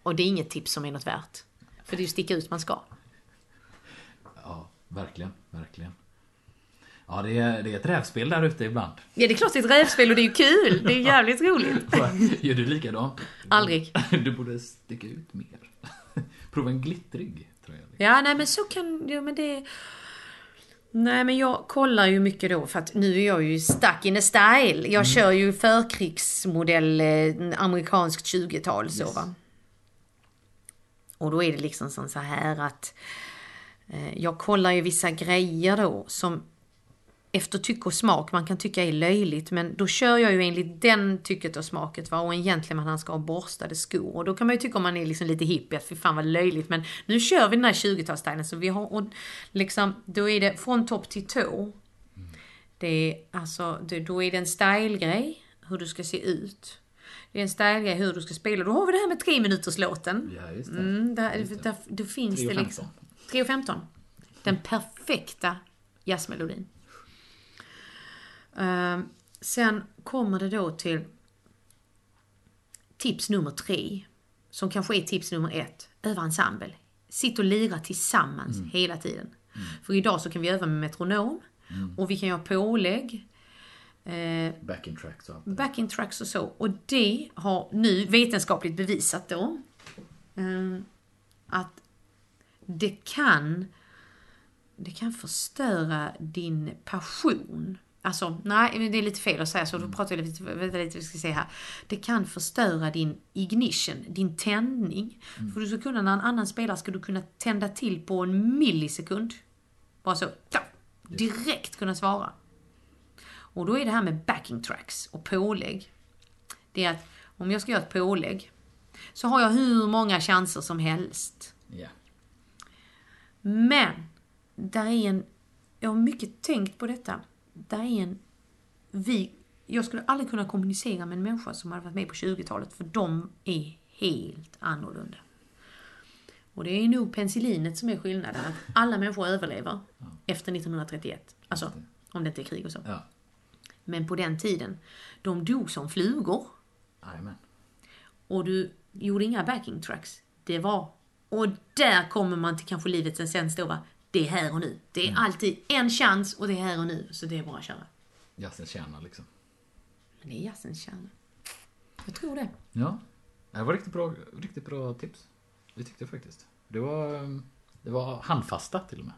Och det är inget tips som är något värt. För det är ju sticka ut man ska. Ja, verkligen, verkligen. Ja, det är, det är ett rävspel där ute ibland. Ja, det är klart det är ett rävspel och det är ju kul. Det är jävligt roligt. Gör du likadant? Aldrig. Du borde sticka ut mer. Prova en glittrig tröja. Liksom. Ja, nej men så kan... Ja, men det... Nej men jag kollar ju mycket då för att nu är jag ju stuck in a style. Jag kör ju förkrigsmodell, eh, amerikanskt 20-tal så Yes. va. Och då är det liksom som så här att eh, jag kollar ju vissa grejer då som efter tycke och smak man kan tycka är löjligt men då kör jag ju enligt den tycket och smaket va och en gentleman han ska ha borstade skor och då kan man ju tycka om man är liksom lite hippie att fy fan vad löjligt men nu kör vi den här 20-talsstilen så vi har och liksom då är det från topp till tå. Det är alltså det, då är det en stylegrej hur du ska se ut. Det är en stylegrej hur du ska spela. Då har vi det här med tre minuters låten. Ja, just det. Mm, där, Just det. där, då finns 3 och det liksom. 3 och 15. Den perfekta jazzmelodin. Ehm, sen kommer det då till tips nummer tre. Som kanske är tips nummer ett. Öva ensemble. Sitt och lira tillsammans hela tiden. För idag så kan vi öva med metronom. Och vi kan göra pålägg. Eh, Backing tracks och allt backing tracks och så. Och det har nu vetenskapligt bevisat då eh, att det kan det kan förstöra din passion. Alltså, nej, men det är lite fel att säga så. Då pratar jag lite, vänta lite, vi ska se här. Det kan förstöra din ignition, din tändning. För du ska kunna, när en annan spelar, ska du kunna tända till på en millisekund. Bara så, ja, direkt kunna svara. Och då är det här med backing tracks och pålägg. Det är att om jag ska göra ett pålägg så har jag hur många chanser som helst. Ja. Men, där är en... Jag har mycket tänkt på detta. Där är en... Vi, jag skulle aldrig kunna kommunicera med en människa som hade varit med på 20-talet för de är helt annorlunda. Och det är nog penicillinet som är skillnaden. Att alla människor överlever efter 1931. Alltså, om det inte är krig och så. Ja. Men på den tiden, de dog som flugor. Jajamän. Och du gjorde inga backing tracks. Det var... Och där kommer man till kanske livets essens då va. Det är här och nu. Det är alltid en chans och det är här och nu. Så det är bara att köra. Jazzens kärna liksom. Men det är jazzens kärna. Jag tror det. Ja. Det var riktigt bra, riktigt bra tips. Det tyckte jag faktiskt. Det var, det var handfasta till och med.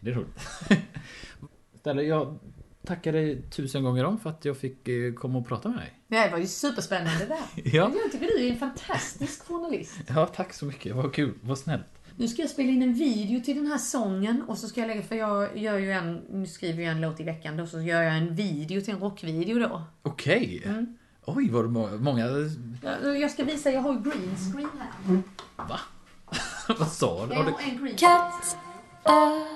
Det är roligt. Ställe, jag tackar dig tusen gånger om för att jag fick eh, komma och prata med dig. Det var ju superspännande där. Ja. Jag tycker du är en fantastisk journalist. Ja, tack så mycket. Vad kul. Vad snällt. Nu ska jag spela in en video till den här sången och så ska jag lägga, för jag gör ju en, nu skriver jag en låt i veckan då, så gör jag en video till en rockvideo då. Okej. Oj, vad må- många... Jag, jag ska visa, jag har ju green screen här. Va? vad sa du? Jag Har du... en green Kattöra